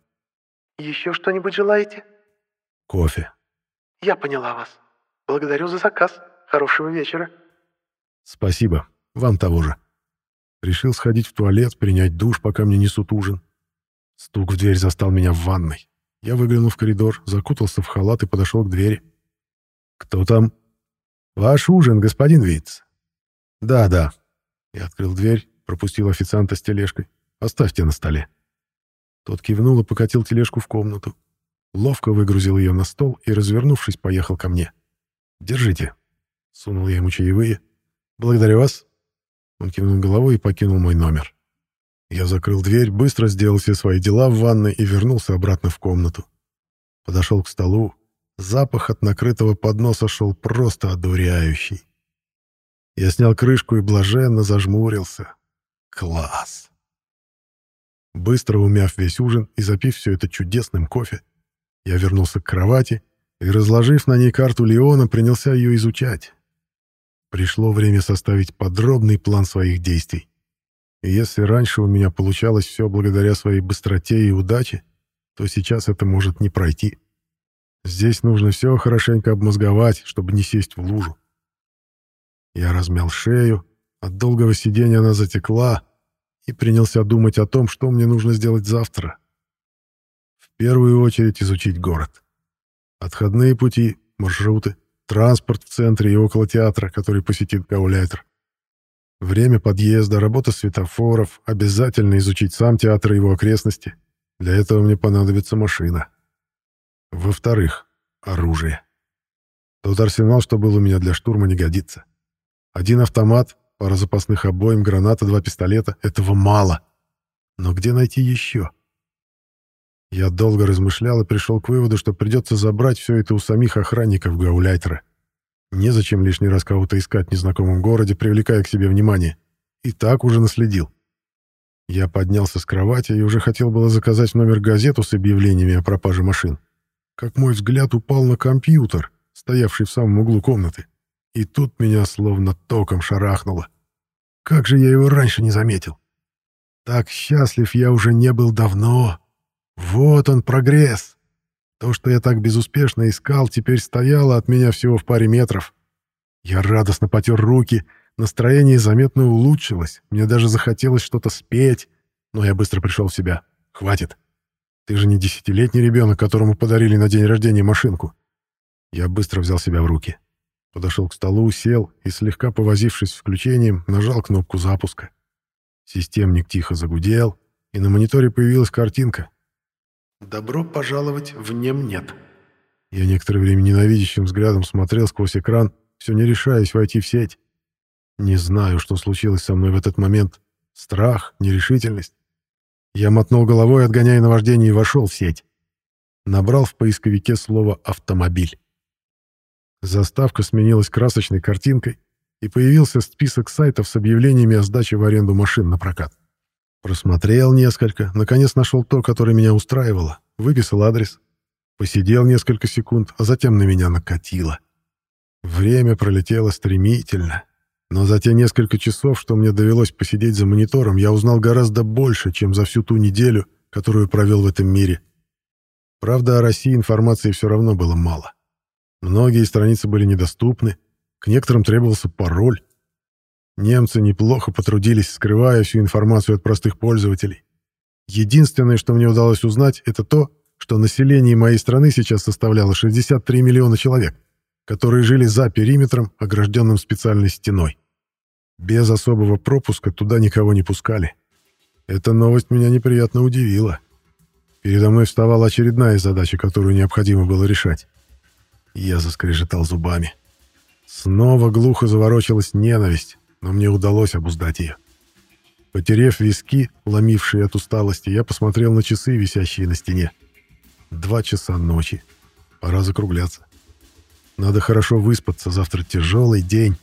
«Еще что-нибудь желаете?» «Кофе». «Я поняла вас. Благодарю за заказ. Хорошего вечера». «Спасибо. Вам того же». Решил сходить в туалет, принять душ, пока мне несут ужин. Стук в дверь застал меня в ванной. Я выглянул в коридор, закутался в халат и подошел к двери. «Кто там?» «Ваш ужин, господин Витц». «Да, да». Я открыл дверь, пропустил официанта с тележкой. «Оставьте на столе». Тот кивнул и покатил тележку в комнату. Ловко выгрузил ее на стол и, развернувшись, поехал ко мне. «Держите». Сунул я ему чаевые. «Благодарю вас». Он кивнул головой и покинул мой номер. Я закрыл дверь, быстро сделал все свои дела в ванной и вернулся обратно в комнату. Подошел к столу. Запах от накрытого подноса шел просто одуряющий. Я снял крышку и блаженно зажмурился. Класс! Быстро умяв весь ужин и запив все это чудесным кофе, я вернулся к кровати и, разложив на ней карту Леона, принялся ее изучать. Пришло время составить подробный план своих действий. И если раньше у меня получалось все благодаря своей быстроте и удаче, то сейчас это может не пройти. Здесь нужно все хорошенько обмозговать, чтобы не сесть в лужу. Я размял шею, от долгого сидения она затекла, и принялся думать о том, что мне нужно сделать завтра. В первую очередь изучить город. Отходные пути, маршруты, транспорт в центре и около театра, который посетит Гауляйтер. Время подъезда, работа светофоров, обязательно изучить сам театр и его окрестности. Для этого мне понадобится машина. Во-вторых, оружие. Тот арсенал, что был у меня для штурма, не годится. Один автомат, пара запасных обоим, граната, два пистолета — этого мало. Но где найти еще? Я долго размышлял и пришел к выводу, что придется забрать все это у самих охранников Гауляйтера. Незачем лишний раз кого-то искать в незнакомом городе, привлекая к себе внимание. И так уже наследил. Я поднялся с кровати и уже хотел было заказать номер газету с объявлениями о пропаже машин. Как мой взгляд упал на компьютер, стоявший в самом углу комнаты. И тут меня словно током шарахнуло. Как же я его раньше не заметил? Так счастлив я уже не был давно. Вот он, прогресс. То, что я так безуспешно искал, теперь стояло от меня всего в паре метров. Я радостно потер руки, настроение заметно улучшилось, мне даже захотелось что-то спеть, но я быстро пришел в себя. Хватит. Ты же не десятилетний ребенок, которому подарили на день рождения машинку. Я быстро взял себя в руки. Подошел к столу, сел и, слегка повозившись с включением, нажал кнопку запуска. Системник тихо загудел, и на мониторе появилась картинка. «Добро пожаловать в Немнет». Я некоторое время ненавидящим взглядом смотрел сквозь экран, все не решаясь войти в сеть. Не знаю, что случилось со мной в этот момент. Страх, нерешительность. Я мотнул головой, отгоняя наваждение, и вошел в сеть. Набрал в поисковике слово «автомобиль». Заставка сменилась красочной картинкой. и появился список сайтов с объявлениями о сдаче в аренду машин на прокат. Просмотрел несколько, наконец нашел то, которое меня устраивало, выписал адрес, посидел несколько секунд, а затем на меня накатило. Время пролетело стремительно, но за те несколько часов, что мне довелось посидеть за монитором, я узнал гораздо больше, чем за всю ту неделю, которую провел в этом мире. Правда, о России информации все равно было мало. Многие страницы были недоступны, к некоторым требовался пароль. Немцы неплохо потрудились, скрывая всю информацию от простых пользователей. Единственное, что мне удалось узнать, это то, что население моей страны сейчас составляло 63 миллиона человек, которые жили за периметром, огражденным специальной стеной. Без особого пропуска туда никого не пускали. Эта новость меня неприятно удивила. Передо мной вставала очередная задача, которую необходимо было решать. Я заскрежетал зубами. Снова глухо заворочилась ненависть, но мне удалось обуздать ее. Потерев виски, ломившие от усталости, я посмотрел на часы, висящие на стене. Два часа ночи. Пора закругляться. Надо хорошо выспаться, завтра тяжелый день.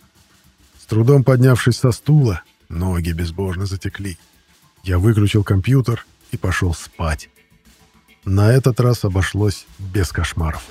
С трудом поднявшись со стула, ноги безбожно затекли. Я выключил компьютер и пошел спать. На этот раз обошлось без кошмаров.